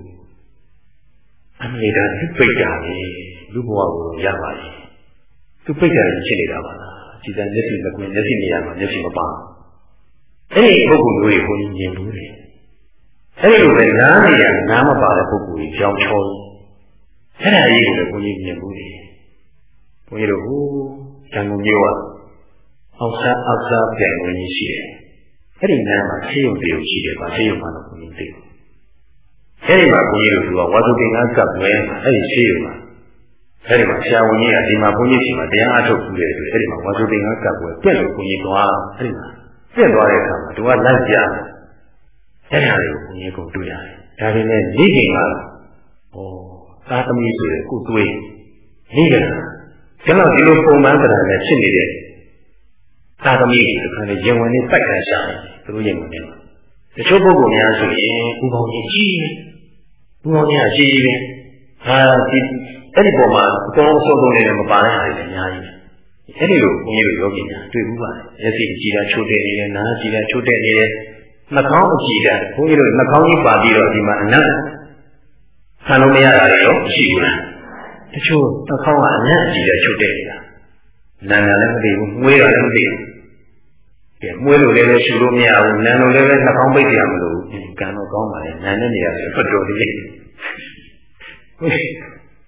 Speaker 1: အမေဒါသူပိတ်တာလေလူဘဝကိုရပါလေသူပိတ်တာဖြစ်နေတာပါလားဒီတန်မျက်စိမကွင်းမျက်စိနေရာမှာမျက်စိမပါအဲ့ဒီပုဂ္ဂိုလ်မျိုးကိုဘုန်းကြီးမြင်ဘူးလေအဲ့လိုပဲနားနေရနားမပါတဲ့ပုဂ္ဂိုလ်ကြီးကြောင်းချောအဲ့ဒါကြီးကိုလည်းဘုန်းကြီးမြင်ဘူးလေ ဘုန်းကြီးတို့ဟိုရန်ကုန်မြို့ကအောင်စားအောက်စားပြန်ဝင်ကြီးရှိတယ်အဲ့ဒီနားမှာဆေးရုံတရုံရှိတယ်ဗာဆေးရုံမှာတော့ဘုန်းကြီးသိတယ်အဲ့ဒီမှာဘုန်းကြီးတို့ကဝါသုတင်္ဂကပ်ပွဲအဲ့ဒီဆေးရုံမှာအဲ့ဒီမှာဆရာဝန်ကြီးကဒီမှာဘုန်းကြီးစီမှာတရားအထုတ်ပြီးတယ်ဆိုအဲ့ဒီမှာဝါသုတင်္ဂကပ်ပွဲပြက်လို့ဘုန်းကြီးသွားအဲ့ဒီမှာပြက်သွားတဲ့အခါမှာသူကလိုက်ကြအဲ့ဒါတွေကိုဘုန်းကြီးကတွေ့ရတယ်ဒါပေမဲ့မိခင်ကဩသာသမီဆိုရင်ကုသွေးမိခင်ကျွ န်တော်ဒီလိုပုံမှန်ကြတာနဲ့ဖြစ်နေတဲ့သာသမီကိုဒီခါလေးရင်ဝင်နဲ့ပိုက်ခံရှာတယ်သူတို့ရင်ဝင်နဲ့တချို့ပုဂ္ဂိုလ်များဆိုရင်ဥပေါင်းကြီးကြီးဥပေါင်းကြီးအကြီးကြီးပဲဟာဒီအဲ့ဒီပုံမှာအကောင်းဆုံးဆုံးလေးနဲ့မပါတဲ့ဟာတွေအများကြီးအဲ့ဒီလိုဘုန်းကြီးတို့ယောဂီများတွေ့ဘူးပါတယ်မျက်စိအကြည့်တာချိုးတဲ့နေတယ်နားအကြည့်တာချိုးတဲ့နေတယ်နှာခေါင်းအကြည့်တာဘုန်းကြီးတို့နှာခေါင်းကြီးပါပြီးတော့ဒီမှာအနတ်ခံလို့မရတာတွေရောရှိဘူးလား တချို့နှာခေါင်းကအနတ်အကြည့်တာချိုးတဲ့နေတာနာနာလည်းမသိဘူးမွေးတာလည်းမသိဘူးကဲမွေးလို့လည်းရှူလို့မရဘူးနာလို့လည်းနှာခေါင်းပိတ်ကြမလို့ကံတော့ကောင်းပါလေနာနဲ့နေရတယ်ဖတ်တော်လေး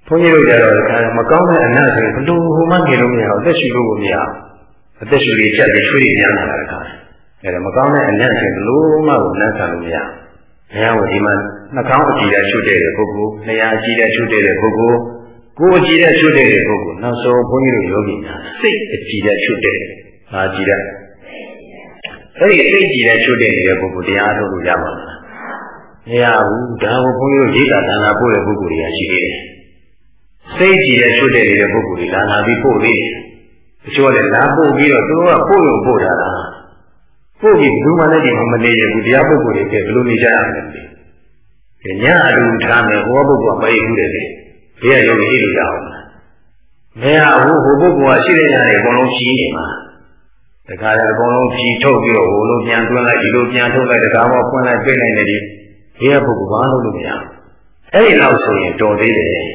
Speaker 1: ဘုန်းကြီးတို့ကြတော့ခါမကောင်းတဲ့အနတ်ဆိုရင်ဘလို့ဟိုမှနေလို့မရဘူးအသက်ရှူလို့ကိုမရဘူးအသက်ရှူလေးချက်ပြီးချွေးရပြန်လာတာခါအဲဒါမကောင်းတဲ့အနတ်ဆိုရင်ဘလို့မှကိုနတ်ဆန်လို့မရဘူးဘုရားကဒီမှာနှာခေါင်းအကြည့်တဲ့ချွတ်တဲ့ပုဂ္ဂိုလ်၊နေရာအကြည့်တဲ့ချွတ်တဲ့ပုဂ္ဂိုလ် ကိုယ်အကြည့်တဲ့ချွတ်တဲ့ပုဂ္ဂိုလ်နောက်ဆုံးဘုန်းကြီးတို့ယောဂီများစိတ်အကြည့်တဲ့ချွတ်တဲ့ဟာကြည့်တဲ့အဲ့ဒီစိတ်ကြည့်တဲ့ချွတ်တဲ့နေတဲ့ပုဂ္ဂိုလ်တရားထုတ်လို့ရပါမလားမရဘူးဒါကိုဘုန်းကြီးတို့ရိတ်တာဒါနာပို့တဲ့ပုဂ္ဂိုလ်တွေကရှိသေးတယ်စိတ်ကြည့်တဲ့ချွတ်တဲ့နေတဲ့ပုဂ္ဂိုလ်တွေလာလာပြီးပို့သေးတယ်တချို့ကလည်းလာပို့ပြီးတော့သူတို့ကပို့ရုံပို့တာလားပို့ပြီးဘူးမှလည်းဒီမှာမနေရဘူးတရားပုဂ္ဂိုလ်တွေကဘယ်လိုနေကြရမလဲဒီညအတူထားမယ်ဟောပုဂ္ဂိုလ်ကမရဘူးတဲ့ ဘေးကရုပ်ကြီးလို့ရအောင်မရဘူးဟိုပုဂ္ဂိုလ်ကရှိတဲ့ညတွေအကုန်လုံးရှိနေမှာတခါလည်းအကုန်လုံးဖြီထုတ်ပြီးတော့ဟိုလိုပြန်တွန်းလိုက်ဒီလိုပြန်ထုတ်လိုက်တခါမှဖွင့်လိုက်ပြိလိုက်နေတယ်ဘေးကပုဂ္ဂိုလ်ဘာလို့လို့မရဘူးအဲ့ဒီလောက်ဆိုရင်တော်သေးတယ်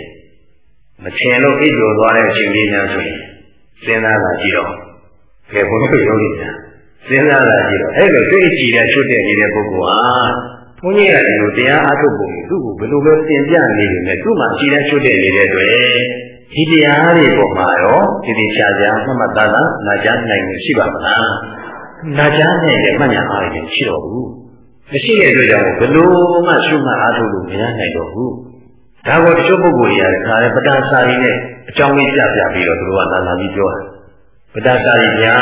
Speaker 1: မချင်လို့အိပ်ကျော်သွားတဲ့အချိန်လေးများဆိုရင်စဉ်းစားလာကြည့်တော့ကဲဘုန်းကြီးယောဂီများစဉ်းစားလာကြည့်တော့အဲ့လိုတွေ့ကြည့်တဲ့ချွတ်တဲ့နေတဲ့ပုဂ္ဂိုလ်ဟာ ဘုန်းကြီးကဒီလိုတရားအားထုတ်ပုံသူ့ကိုဘယ်လိုပဲသင်ပြနေနေလဲသူ့မှာကြည်တဲ့ချွတ်တဲ့နေတဲ့အတွက်ဒီတရားတွေပေါ်မှာရောဒီဒီချာချာမှတ်မှတ်သားသားနာကြားနိုင်မှုရှိပါမလားနာကြားနိုင်တဲ့မှတ်ညာအားဖြင့်ရှိတော့ဘူးမရှိတဲ့အတွက်ကြောင့်ဘယ်လိုမှရှုမှတ်အားထုတ်လို့မရနိုင်တော့ဘူးဒါကိုတချို့ပုဂ္ဂိုလ်တွေကခါရဲပတာစာရီနဲ့အကြောင်းလေးပြပြပြီးတော့သူတို့ကလာလာပြီးပြောတယ်ပတာစာရီညာ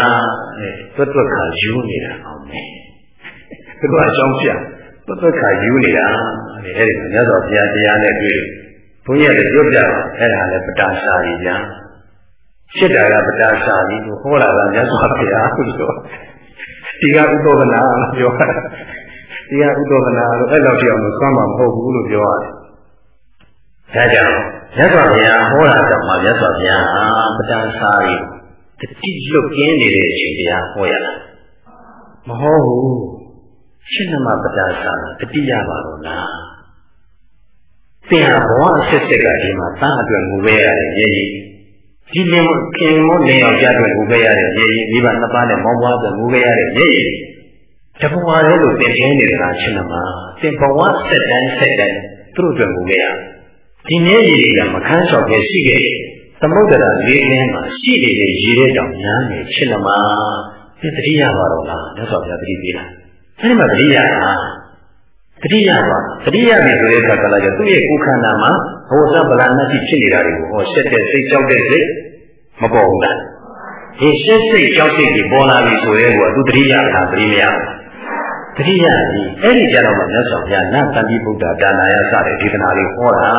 Speaker 1: တွတ်တွတ်ခါယူနေတာအောင်မယ်သူတို့ကအကြောင်းပြ တွတ်တွတ်ခါယူနေတာအဲ့ဒီမြတ်စွာဘုရားတရားနဲ့တွေ့ဘုန်းကြီးကပြောပြတယ်အဲ့ဒါလည်းပတာစာရီညာဖြစ်တာကပတာစာရီကိုဟောတာကမြတ်စွာဘုရားဆိုတော့ဒီကဥဒ္ဒဗနာပြောတာဒီကဥဒ္ဒဗနာလို့အဲ့လောက်ပြောင်းလို့ဆွမ်းမှာမဟုတ်ဘူးလို့ပြောရတယ်ဒါကြောင့်မြတ်စွာဘုရားဟောတာကြောင့်မှမြတ်စွာဘုရားဟာပတန်စာရီတတိလွတ်ကင်းနေတဲ့အချိန်တရားဟောရတာမဟုတ်ဘူး ရှင်းနမပတန်စာတတိရပါတော့လားသင်ဟာဘဝအစစ်စစ်ကဒီမှာသားအတွက်ငိုပေးရတယ်ရေကြီးဒီလင်ခင်မို့လင်အောင်ကြအတွက်ငိုပေးရတယ်ရေကြီးမိဘနှစ်ပါးနဲ့မောင်းပွားအတွက်ငိုပေးရတယ်ရေကြီးတဘဝလေးလို့သင်ချင်းနေတာရှင်းနမသင်ဘဝစက်တိုင်းစက်တိုင်းသူတို့အတွက်ငိုပေးရတယ်ဒီနေ့ရည်တွေကမခန်းချောက်ပဲရှိခဲ့တယ်။သမုဒ္ဒရာလေးထဲမှာရှိနေတဲ့ရည်တဲ့တောင်များနေချစ်လမဒီတတိယပါတော့လားမြတ်စွာဘုရားတတိပေးတာ။ အဲဒီမှာတတိယဟာတတိယပါတတိယပြီဆိုတဲ့အခါကလည်းသူ့ရဲ့ကိုယ်ခန္ဓာမှာဘောဇဗလာနာတိဖြစ်နေတာတွေကိုဟောရှက်တဲ့စိတ်ကြောက်တဲ့စိတ်မပေါ်ဘူးလား။ဒီရှက်စိတ်ကြောက်စိတ်တွေပေါ်လာပြီဆိုတဲ့ကောသူတတိယကတတိမရဘူး။တတိယကြီးအဲ့ဒီကြတော့မှမြတ်စွာဘုရားနတ်တန်တိဗုဒ္ဓဒါနာယစတဲ့ဒေသနာလေးဟောတာ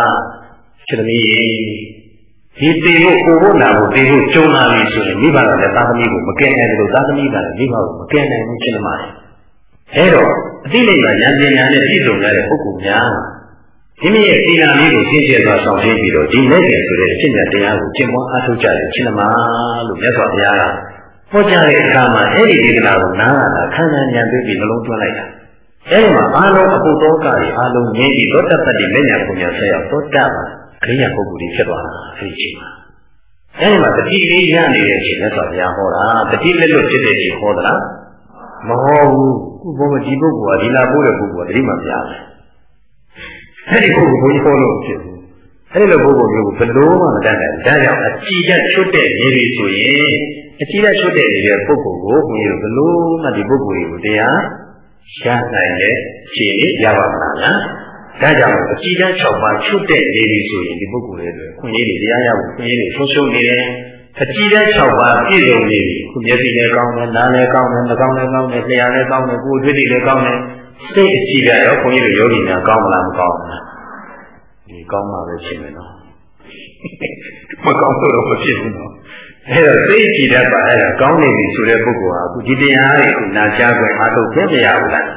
Speaker 1: ရှင်သမီးဒီတေဖို့ကိုဖို့နာဖို့တေဖို့ကျုံလာပြီဆိုရင်မိဘကလည်းသာသမီကိုမကဲနိုင်တယ်လို့သာသမီကလည်းမိဘကိုမကဲနိုင်ဘူးရှင်သမားတယ် အဲတော့အတိလိမ္မာဉာဏ်ပညာနဲ့ပြည့်စုံတဲ့ပုဂ္ဂိုလ်များဒီမိရဲ့သီလလေးကိုရှင်းရှင်းသွားဆောင်ရှင်းပြီးတော့ဒီမဲ့တယ်ဆိုတဲ့အဖြစ်ညာတရားကိုကျင့်ပွားအားထုတ်ကြတယ်ရှင်သမားလို့မြတ်စွာဘုရားကဟောကြားတဲ့အခါမှာအဲ့ဒီဒေသနာကိုနားလာခန္ဓာဉာဏ်သိပြီးနှလုံးသွင်းလိုက်တာအဲဒီမှာအာလုံးအပုသောကတွေအာလုံးငြင်းပြီးသောတပတ္တိလက်ညာပုံညာဆက်ရောက်သောတပါအရိယာပုဂ္ဂိုလ်ကြီးဖြစ်သွားတာအဲဒီအချိန်မှာအဲဒီမှာတတိလေးရနေတဲ့အချိန်နဲ့ဆိုဘုရားဟောတာတတိလက်လွတ်ဖြစ်တဲ့အချိန်ဟောသလားမဟောဘူး ခုဘုံဒီပုဂ္ဂိုလ်ကဒီလာပို့တဲ့ပုဂ္ဂိုလ်ကတတိမှမရဘူးအဲ့ဒီပုဂ္ဂိုလ်ဘုန်းကြီးဟောလို့ဖြစ်ဘူးအဲ့ဒီလိုပုဂ္ဂိုလ်မျိုးကိုဘယ်လိုမှမတတ်နိုင်ဘူးဒါကြောင့်အကြည်တက်ချွတ်တဲ့နေပြီဆိုရင်အကြည်တက်ချွတ်တဲ့နေတဲ့ပုဂ္ဂိုလ်ကိုဘုန်းကြီးတို့ဘယ်လိုမှဒီပုဂ္ဂိုလ်ကိုတရားရနိုင်တဲ့ခြေရပါမလားညာဒါကြောင့်အကြည်တက်6ပါးချွတ်တဲ့နေပြီဆိုရင်ဒီပုဂ္ဂိုလ်ရဲ့အတွက်ခွင့်ရည်တရားရဖို့ခွင့်ရည်ဆုံးရှုံးနေတယ် အကြည်တဲ့6ပါးပြည့်စုံနေပြီခုမျက်စိလည်းကောင်းတယ်နားလည်းကောင်းတယ်နှာခေါင်းလည်းကောင်းတယ်လျှာလည်းကောင်းတယ်ကိုယ်တွေ့တယ်လည်းကောင်းတယ်စိတ်အကြည်တဲ့တော့ခွန်ကြီးတို့ယောဂီများကောင်းမလားမကောင်းဘူးလားဒီကောင်းပါပဲဖြစ်မယ်နော်မကောင်းတော့မဖြစ်ဘူးနော်အဲ့တော့စိတ်ကြည်တတ်ပါအဲ့ဒါကောင်းနေပြီဆိုတဲ့ပုဂ္ဂိုလ်ဟာအခုဒီတရားတွေကိုနာကြားခွင့်အားထုတ်ပြမရဘူးလား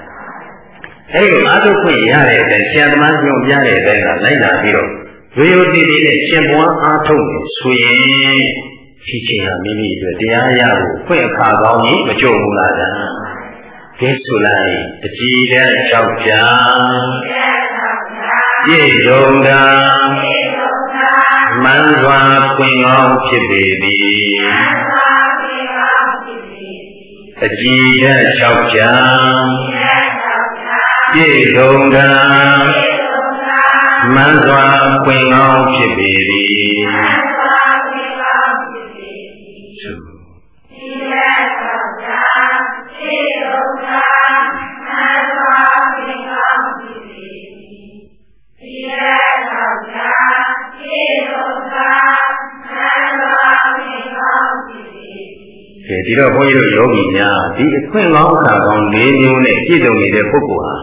Speaker 1: အဲ့ဒီအားထုတ်ခွင့်ရတဲ့အတိုင်းဆရာသမားညွှန်ပြတဲ့အတိုင်းကလိုက်လာပြီးတော့ရိုးရိုးတည်တည်နဲ့ရှင်ပွားအားထုတ်နေဆိုရင် ဒီချိန်ဟာမိမိအတွက်တရားရဖို့ဖွင့်အခါကောင်းကြီးမကြုံဘူးလားဗျာကဲဆိုလိုက်အကြည်တဲ့၆ပြာပြည့်စုံတာမှန်စွာပွင့်ကောင်းဖြစ်ပေသည်အကြည်တဲ့၆ပြာပြည့်စုံတာမှန်စွာပွင့်ကောင်းဖြစ်ပေသည် ဒီတော့ဘုန်းကြီးတို့ယောဂီများဒီအခွင့်ကောင်းအခါကောင်း၄မျိုးနဲ့ပြည့်စုံနေတဲ့ပုဂ္ဂိုလ်ဟာ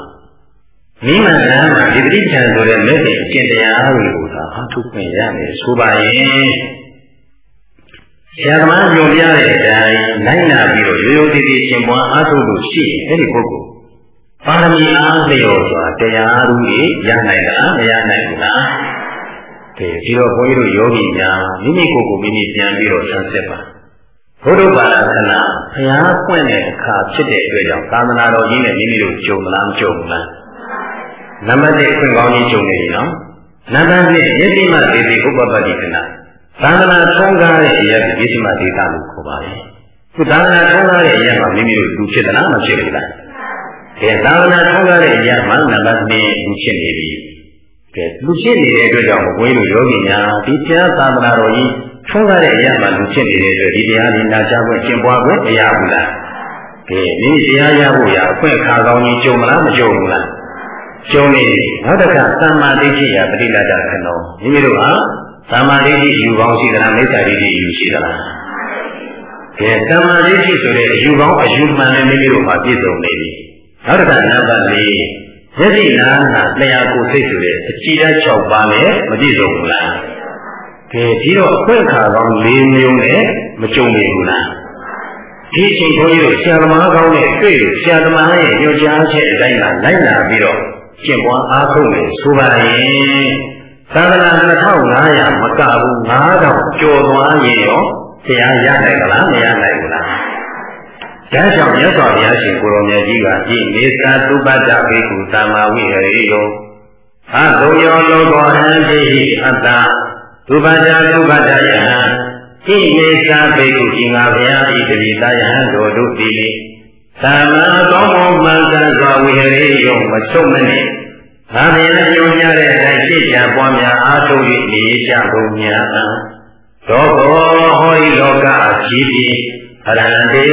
Speaker 1: မိမလမ်းမှာဒီတိချံဆိုတဲ့မဲ့တဲ့အကျင့်တရားတွေကိုသာအထုခွင့်ရမယ်ဆိုပါရင် ဆရာသမားညွှန်ပြတဲ့အတိုင်းလိုက်နာပြီးတော့ရိုးရိုးတည်တည်ရှင်ပွားအားထုတ်လို့ရှိရင်အဲ့ဒီပုဂ္ဂိုလ်ပါရမီအားလျော်စွာတရားသူကြီးရနိုင်လားမရနိုင်ဘူးလားကဲဒီတော့ဘုန်းကြီးတို့ယောဂီများမိမိကိုယ်ကိုမိမိပြန်ပြီးတော့ဆန်းစစ်ပါဘုဒ္ဓဘာသာခဏဘုရားပွင့်တဲ့အခါဖြစ်တဲ့အတွက်ကြောင့်သာသနာတော်ကြီးနဲ့မိမိတို့ကြုံမလားမကြုံဘူးလားနံပါတ်1ခွင့်ကောင်းကြီးကြုံနေပြီနော်နံပါတ်2ယတိမဒေတိဥပပတ္တိခဏ သာသနာထုံးကားတဲ့အရာကိုယတိမဒေတာလို့ခေါ်ပါတယ်ခုသာသနာထုံးကားတဲ့အရာမှာမိမိတို့လူဖြစ်သလားမဖြစ်ဘူးလားကဲသာသနာထုံးကားတဲ့အရာမှာနံပါတ်2လူဖြစ်နေပြီကဲလူဖြစ်နေတဲ့အတွက်ကြောင့်ဘုန်းကြီးတို့ယောဂီများဒီတရားသာသနာတော်ကြီးထုံးကားတဲ့အရာမှလူဖြစ်နေတဲ့အတွက်ဒီတရားလေးနာကြားခွင့်ကျင့်ပွားခွင့်မရဘူးလားကဲဒီတရားရဖို့ရအခွင့်အခါကောင်းကြီးကြုံမလားမကြုံဘူးလားကြုံနေနောက်တစ်ခါသမ္မာဒိဋ္ဌိရပရိလတ္တခဏောမိမိတို့ဟာ သမ္မာဒိဋ္ဌိယူကောင်းရှိသလားမိစ္ဆာဒိဋ္ဌိယူရှိသလားကဲသမ္မာဒိဋ္ဌိဆိုတဲ့အယူကောင်းအယူမှန်နဲ့မိမိတို့မှာပြည့်စုံနေပြီနောက်တစ်ခါနံပါတ်၄ယတိနာနာတရားကိုစိတ်ဆိုတဲ့အကြည်ဓာတ်6ပါးနဲ့မပြည့်စုံဘူးလားကဲဒီတော့အခွင့်အခါကောင်း၄မျိုးနဲ့မကြုံနေဘူးလားဒီအချိန်ဘုန်းကြီးတို့ဆရာသမားကောင်းနဲ့တွေ့လို့ဆရာသမားရဲ့ညွှန်ကြားချက်အတိုင်းကလိုက်လာပြီးတော့ကျင့်ပွားအားထုတ်နေဆိုပါရင် သာသနာ2500မကဘူး9000ကျော်သွားရင်ရောတရားရနိုင်ကြလားမရနိုင်ဘူးလားဒါကြောင့်မြတ်စွာဘုရားရှင်ကိုရောင်မြတ်ကြီးကဤမေသာသုပ္ပတ္တဘေကုသမ္မာဝိဟရိယောအတုယောလောကောဟံတိအတ္တသုဘဒသုဘဒယဟံဣမေသာဘေကုဤငါဘုရားဤတတိတယဟံတို့တို့သည်သမ္မာကောင်းကောင်းမှန်ကန်စွာဝိဟရိယောမချုပ်မနဲ့ငါ ဘုရားညွှန်ပြတဲ့အတိုင်းရှင်းချပွားများအားထုတ်၍နေကြကုန်များသောကောဟောဤလောကအကြီးပြီးအရဟံတေ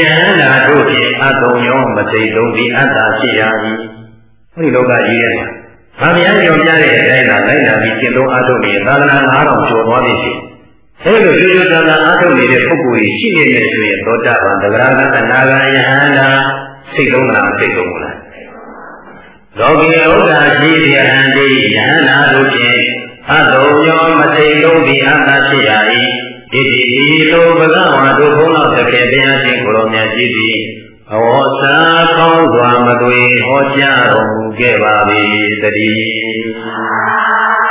Speaker 1: ယံနာတို့ဖြင့်အတုံရောမသိတုံးပြီးအတ္တဖြစ်ရ၏ဟောဒီလောကကြီးရဲ့။ဘာများကြောင့်ပြတဲ့အတိုင်းသာလိုက်လာပြီးကျင့်သုံးအားထုတ်နေသာသနာ9000ကျော်သွားပြီရှိ။အဲလိုရိုးရိုးသားသားအားထုတ်နေတဲ့ပုဂ္ဂိုလ်ကြီးရှိနေတယ်ဆိုရင်သောတာပန်သဂရကအနာဂယဟန္တာစိတ်သုံးလားစိတ်သုံးလား။ လောကီဥဒ္ဒါရှိရဟံတိယဟန္တာတို့ဖြင့်အတုံရောမသိလုံးပြီးအတ္တဖြစ်ရ၏။ဒီဒီလိုဘဂဝါတို့ဘုန်းတော်တကယ်တရားရှင်ကိုရောမြတ်ကြီးသည်အဝေါစာကောင်းစွာမသွေဟောကြားတော်မူခဲ့ပါ၏တည်း